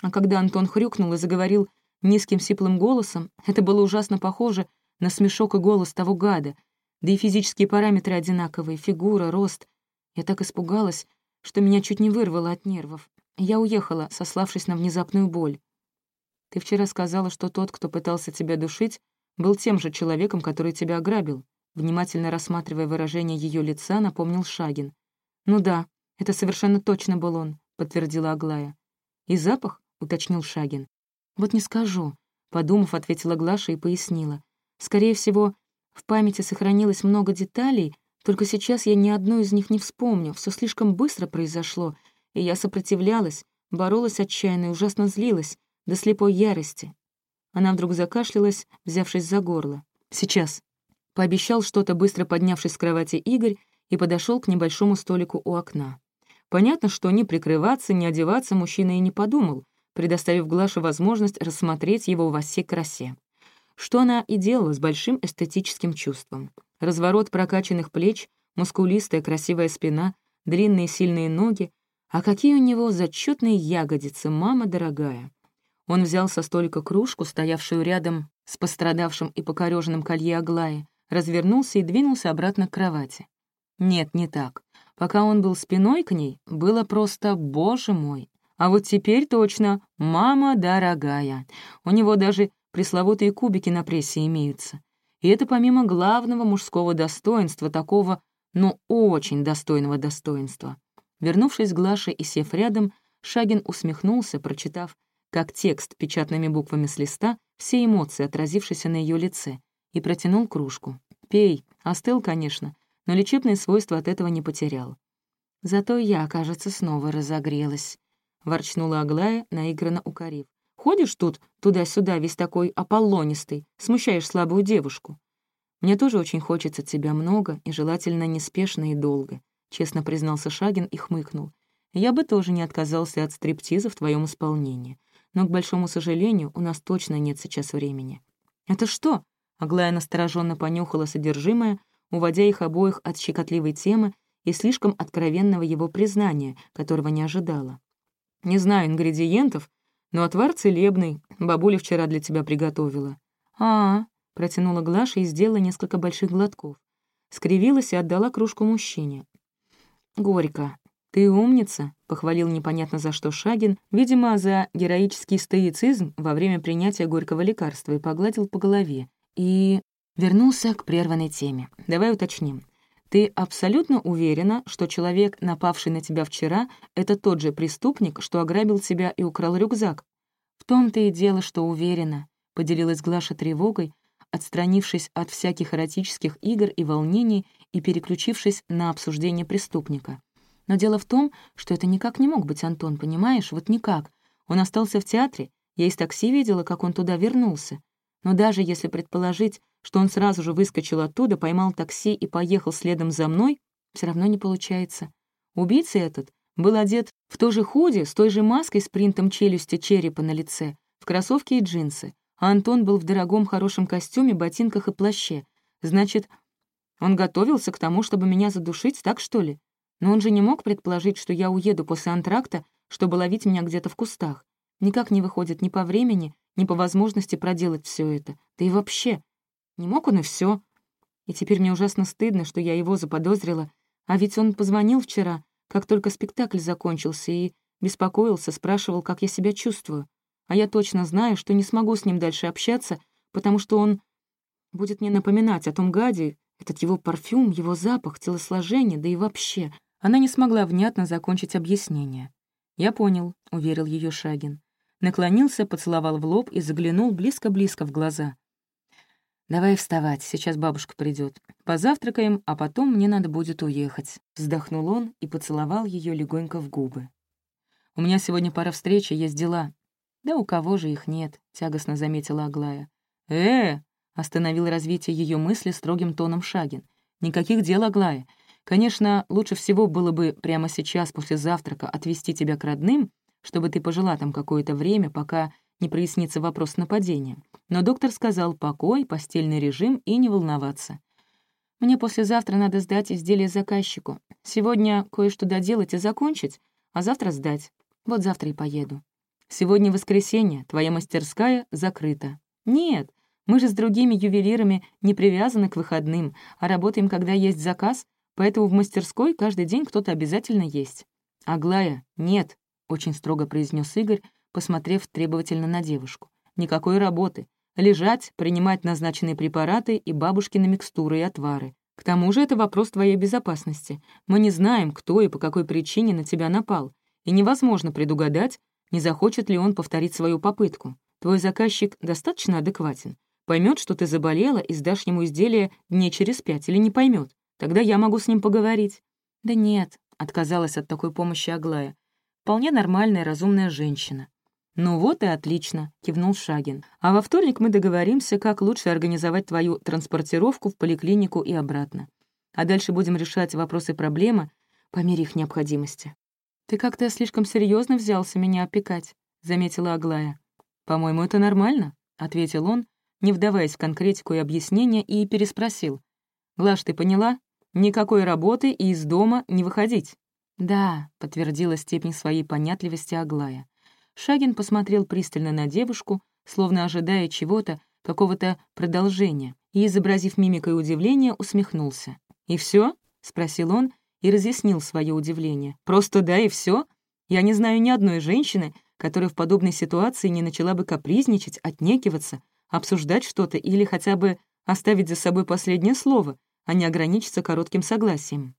А когда Антон хрюкнул и заговорил низким сиплым голосом, это было ужасно похоже на смешок и голос того гада, да и физические параметры одинаковые, фигура, рост. Я так испугалась, что меня чуть не вырвало от нервов. Я уехала, сославшись на внезапную боль. Ты вчера сказала, что тот, кто пытался тебя душить, был тем же человеком, который тебя ограбил. Внимательно рассматривая выражение ее лица, напомнил Шагин. «Ну да, это совершенно точно был он», — подтвердила Аглая. «И запах?» — уточнил Шагин. «Вот не скажу», — подумав, ответила Глаша и пояснила. «Скорее всего, в памяти сохранилось много деталей, только сейчас я ни одну из них не вспомню, все слишком быстро произошло, и я сопротивлялась, боролась отчаянно и ужасно злилась, до слепой ярости. Она вдруг закашлялась, взявшись за горло. «Сейчас». Пообещал что-то, быстро поднявшись с кровати Игорь, и подошел к небольшому столику у окна. Понятно, что ни прикрываться, ни одеваться мужчина и не подумал, предоставив Глаше возможность рассмотреть его во всей красе. Что она и делала с большим эстетическим чувством. Разворот прокачанных плеч, мускулистая красивая спина, длинные сильные ноги. А какие у него зачетные ягодицы, мама дорогая. Он взял со столика кружку, стоявшую рядом с пострадавшим и покореженным колье Аглаи, развернулся и двинулся обратно к кровати. Нет, не так. Пока он был спиной к ней, было просто «Боже мой!» А вот теперь точно «Мама дорогая!» У него даже пресловутые кубики на прессе имеются. И это помимо главного мужского достоинства, такого, но очень достойного достоинства. Вернувшись к Глаше и сев рядом, Шагин усмехнулся, прочитав как текст печатными буквами с листа, все эмоции, отразившиеся на ее лице, и протянул кружку. «Пей. Остыл, конечно, но лечебные свойства от этого не потерял». «Зато я, кажется, снова разогрелась», — ворчнула Аглая, наигранно укорив. «Ходишь тут, туда-сюда, весь такой аполлонистый, смущаешь слабую девушку». «Мне тоже очень хочется тебя много и желательно неспешно и долго», — честно признался Шагин и хмыкнул. «Я бы тоже не отказался от стриптиза в твоем исполнении но, к большому сожалению, у нас точно нет сейчас времени». «Это что?» — Аглая настороженно понюхала содержимое, уводя их обоих от щекотливой темы и слишком откровенного его признания, которого не ожидала. «Не знаю ингредиентов, но отвар целебный, бабуля вчера для тебя приготовила». «А-а», — протянула Глаша и сделала несколько больших глотков. Скривилась и отдала кружку мужчине. «Горько. «Ты умница», — похвалил непонятно за что Шагин, видимо, за героический стоицизм во время принятия горького лекарства и погладил по голове. И вернулся к прерванной теме. Давай уточним. Ты абсолютно уверена, что человек, напавший на тебя вчера, это тот же преступник, что ограбил тебя и украл рюкзак? В том-то и дело, что уверена, — поделилась Глаша тревогой, отстранившись от всяких эротических игр и волнений и переключившись на обсуждение преступника. Но дело в том, что это никак не мог быть Антон, понимаешь? Вот никак. Он остался в театре, я из такси видела, как он туда вернулся. Но даже если предположить, что он сразу же выскочил оттуда, поймал такси и поехал следом за мной, все равно не получается. Убийца этот был одет в то же худи, с той же маской с принтом челюсти черепа на лице, в кроссовки и джинсы, а Антон был в дорогом хорошем костюме, ботинках и плаще. Значит, он готовился к тому, чтобы меня задушить, так что ли? Но он же не мог предположить, что я уеду после антракта, чтобы ловить меня где-то в кустах. Никак не выходит ни по времени, ни по возможности проделать все это. Да и вообще, не мог он и все. И теперь мне ужасно стыдно, что я его заподозрила. А ведь он позвонил вчера, как только спектакль закончился, и беспокоился, спрашивал, как я себя чувствую. А я точно знаю, что не смогу с ним дальше общаться, потому что он будет мне напоминать о том гаде, этот его парфюм, его запах, телосложение, да и вообще. Она не смогла внятно закончить объяснение. «Я понял», — уверил ее Шагин. Наклонился, поцеловал в лоб и заглянул близко-близко в глаза. «Давай вставать, сейчас бабушка придет. Позавтракаем, а потом мне надо будет уехать». Вздохнул он и поцеловал ее легонько в губы. «У меня сегодня пара встреч и есть дела». «Да у кого же их нет?» — тягостно заметила Аглая. «Э!» — остановил развитие ее мысли строгим тоном Шагин. «Никаких дел, Аглая. Конечно, лучше всего было бы прямо сейчас, после завтрака, отвезти тебя к родным, чтобы ты пожила там какое-то время, пока не прояснится вопрос нападения. Но доктор сказал покой, постельный режим и не волноваться. Мне послезавтра надо сдать изделие заказчику. Сегодня кое-что доделать и закончить, а завтра сдать. Вот завтра и поеду. Сегодня воскресенье, твоя мастерская закрыта. Нет, мы же с другими ювелирами не привязаны к выходным, а работаем, когда есть заказ, поэтому в мастерской каждый день кто-то обязательно есть. Аглая, нет, очень строго произнес Игорь, посмотрев требовательно на девушку. «Никакой работы. Лежать, принимать назначенные препараты и бабушкины микстуры и отвары. К тому же это вопрос твоей безопасности. Мы не знаем, кто и по какой причине на тебя напал, и невозможно предугадать, не захочет ли он повторить свою попытку. Твой заказчик достаточно адекватен. Поймет, что ты заболела, и сдашь ему изделие дней через пять, или не поймет. Тогда я могу с ним поговорить». «Да нет», — отказалась от такой помощи Аглая. «Вполне нормальная, разумная женщина. «Ну вот и отлично», — кивнул Шагин. «А во вторник мы договоримся, как лучше организовать твою транспортировку в поликлинику и обратно. А дальше будем решать вопросы проблемы по мере их необходимости». «Ты как-то слишком серьезно взялся меня опекать», — заметила Аглая. «По-моему, это нормально», — ответил он, не вдаваясь в конкретику и объяснения, и переспросил. «Глаш, ты поняла? Никакой работы и из дома не выходить». «Да», — подтвердила степень своей понятливости Аглая. Шагин посмотрел пристально на девушку, словно ожидая чего-то, какого-то продолжения, и, изобразив мимикой удивление, усмехнулся. «И все? спросил он и разъяснил свое удивление. «Просто да и все? Я не знаю ни одной женщины, которая в подобной ситуации не начала бы капризничать, отнекиваться, обсуждать что-то или хотя бы оставить за собой последнее слово, а не ограничиться коротким согласием.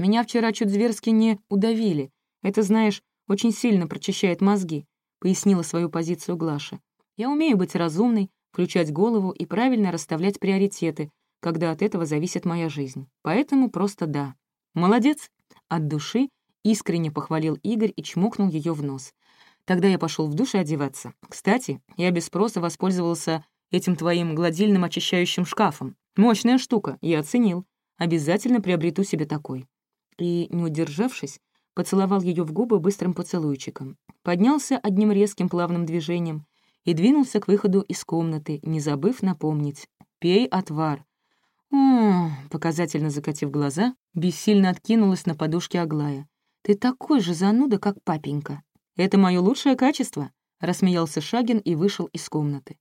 Меня вчера чуть зверски не удавили. Это, знаешь, очень сильно прочищает мозги», — пояснила свою позицию Глаша. «Я умею быть разумной, включать голову и правильно расставлять приоритеты, когда от этого зависит моя жизнь. Поэтому просто да. Молодец!» От души искренне похвалил Игорь и чмокнул ее в нос. Тогда я пошел в душ и одеваться. Кстати, я без спроса воспользовался этим твоим гладильным очищающим шкафом. Мощная штука, я оценил. Обязательно приобрету себе такой. И, не удержавшись, поцеловал ее в губы быстрым поцелуйчиком, поднялся одним резким плавным движением и двинулся к выходу из комнаты, не забыв напомнить «Пей отвар». «О!» — показательно закатив глаза, бессильно откинулась на подушке Аглая. «Ты такой же зануда, как папенька». «Это мое лучшее качество», — рассмеялся Шагин и вышел из комнаты.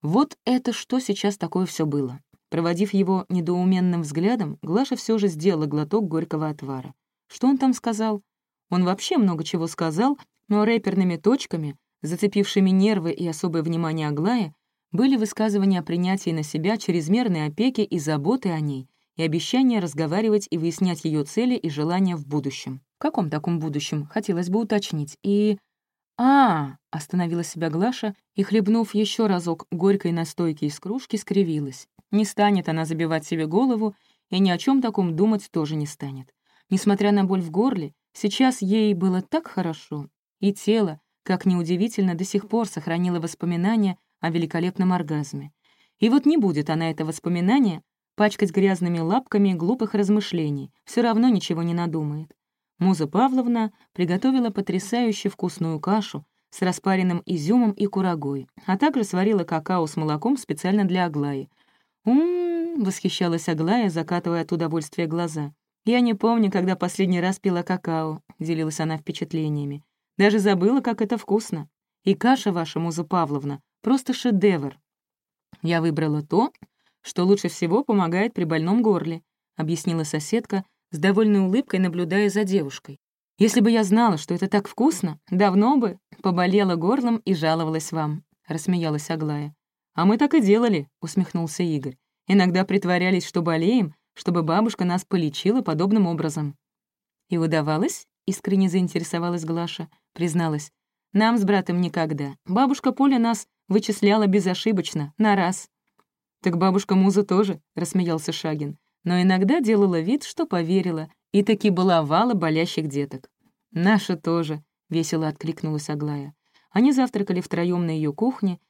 Вот это что сейчас такое все было. Проводив его недоуменным взглядом, Глаша все же сделала глоток горького отвара. Что он там сказал? Он вообще много чего сказал, но рэперными точками, зацепившими нервы и особое внимание Аглая, были высказывания о принятии на себя чрезмерной опеки и заботы о ней, и обещание разговаривать и выяснять ее цели и желания в будущем. В каком таком будущем, хотелось бы уточнить. И... а, остановила себя Глаша и, хлебнув еще разок горькой настойки из кружки, скривилась. Не станет она забивать себе голову, и ни о чем таком думать тоже не станет. Несмотря на боль в горле, сейчас ей было так хорошо, и тело, как неудивительно, до сих пор сохранило воспоминания о великолепном оргазме. И вот не будет она это воспоминание пачкать грязными лапками глупых размышлений, все равно ничего не надумает. Муза Павловна приготовила потрясающе вкусную кашу с распаренным изюмом и курагой, а также сварила какао с молоком специально для Аглаи. Восхищалась Аглая, закатывая от удовольствия глаза. «Я не помню, когда последний раз пила какао», — делилась она впечатлениями. «Даже забыла, как это вкусно. И каша ваша, Муза Павловна, просто шедевр. Я выбрала то, что лучше всего помогает при больном горле», — объяснила соседка, с довольной улыбкой наблюдая за девушкой. «Если бы я знала, что это так вкусно, давно бы поболела горлом и жаловалась вам», — рассмеялась Аглая. «А мы так и делали», — усмехнулся Игорь. «Иногда притворялись, что болеем, чтобы бабушка нас полечила подобным образом». «И удавалось?» — искренне заинтересовалась Глаша, призналась. «Нам с братом никогда. Бабушка Поля нас вычисляла безошибочно, на раз». «Так бабушка Муза тоже», — рассмеялся Шагин. «Но иногда делала вид, что поверила, и таки баловала болящих деток». «Наша тоже», — весело откликнулась Аглая. Они завтракали втроём на ее кухне,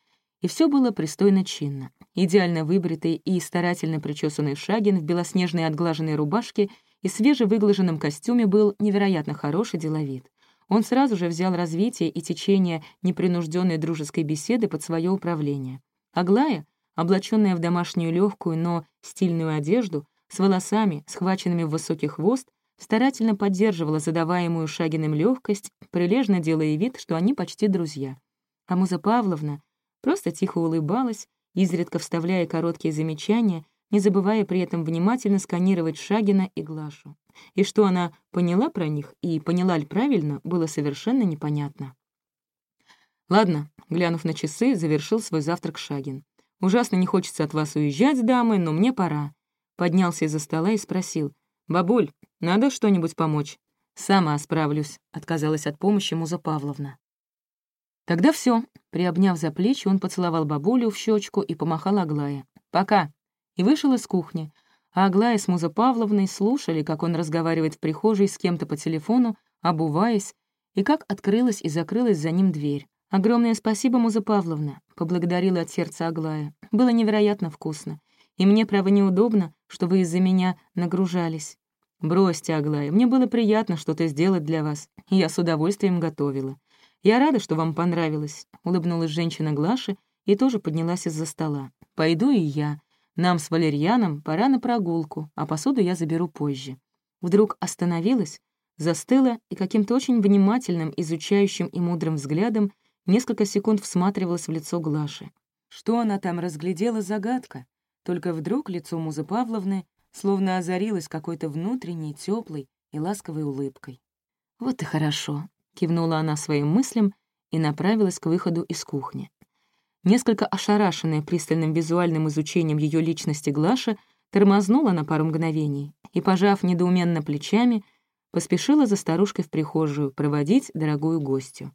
и все было пристойно чинно. Идеально выбритый и старательно причесанный Шагин в белоснежной отглаженной рубашке и свежевыглаженном костюме был невероятно хорош и деловит. Он сразу же взял развитие и течение непринужденной дружеской беседы под свое управление. Аглая, облаченная в домашнюю легкую, но стильную одежду, с волосами, схваченными в высокий хвост, старательно поддерживала задаваемую Шагиным легкость, прилежно делая вид, что они почти друзья. А Муза Павловна, просто тихо улыбалась, изредка вставляя короткие замечания, не забывая при этом внимательно сканировать Шагина и Глашу. И что она поняла про них и поняла ли правильно, было совершенно непонятно. «Ладно», — глянув на часы, завершил свой завтрак Шагин. «Ужасно не хочется от вас уезжать, дамы, но мне пора». Поднялся из-за стола и спросил. «Бабуль, надо что-нибудь помочь?» «Сама справлюсь», — отказалась от помощи Муза Павловна. Тогда все. Приобняв за плечи, он поцеловал бабулю в щечку и помахал Аглае. «Пока!» И вышел из кухни. А Аглая с Муза Павловной слушали, как он разговаривает в прихожей с кем-то по телефону, обуваясь, и как открылась и закрылась за ним дверь. «Огромное спасибо, Муза Павловна», — поблагодарила от сердца Аглая. «Было невероятно вкусно. И мне, право, неудобно, что вы из-за меня нагружались. Бросьте, Аглая, мне было приятно что-то сделать для вас, я с удовольствием готовила. «Я рада, что вам понравилось», — улыбнулась женщина Глаши и тоже поднялась из-за стола. «Пойду и я. Нам с Валерьяном пора на прогулку, а посуду я заберу позже». Вдруг остановилась, застыла и каким-то очень внимательным, изучающим и мудрым взглядом несколько секунд всматривалась в лицо Глаши. Что она там разглядела, загадка. Только вдруг лицо Музы Павловны словно озарилось какой-то внутренней, теплой и ласковой улыбкой. «Вот и хорошо», кивнула она своим мыслям и направилась к выходу из кухни. Несколько ошарашенная пристальным визуальным изучением ее личности Глаша тормознула на пару мгновений и, пожав недоуменно плечами, поспешила за старушкой в прихожую проводить дорогую гостью.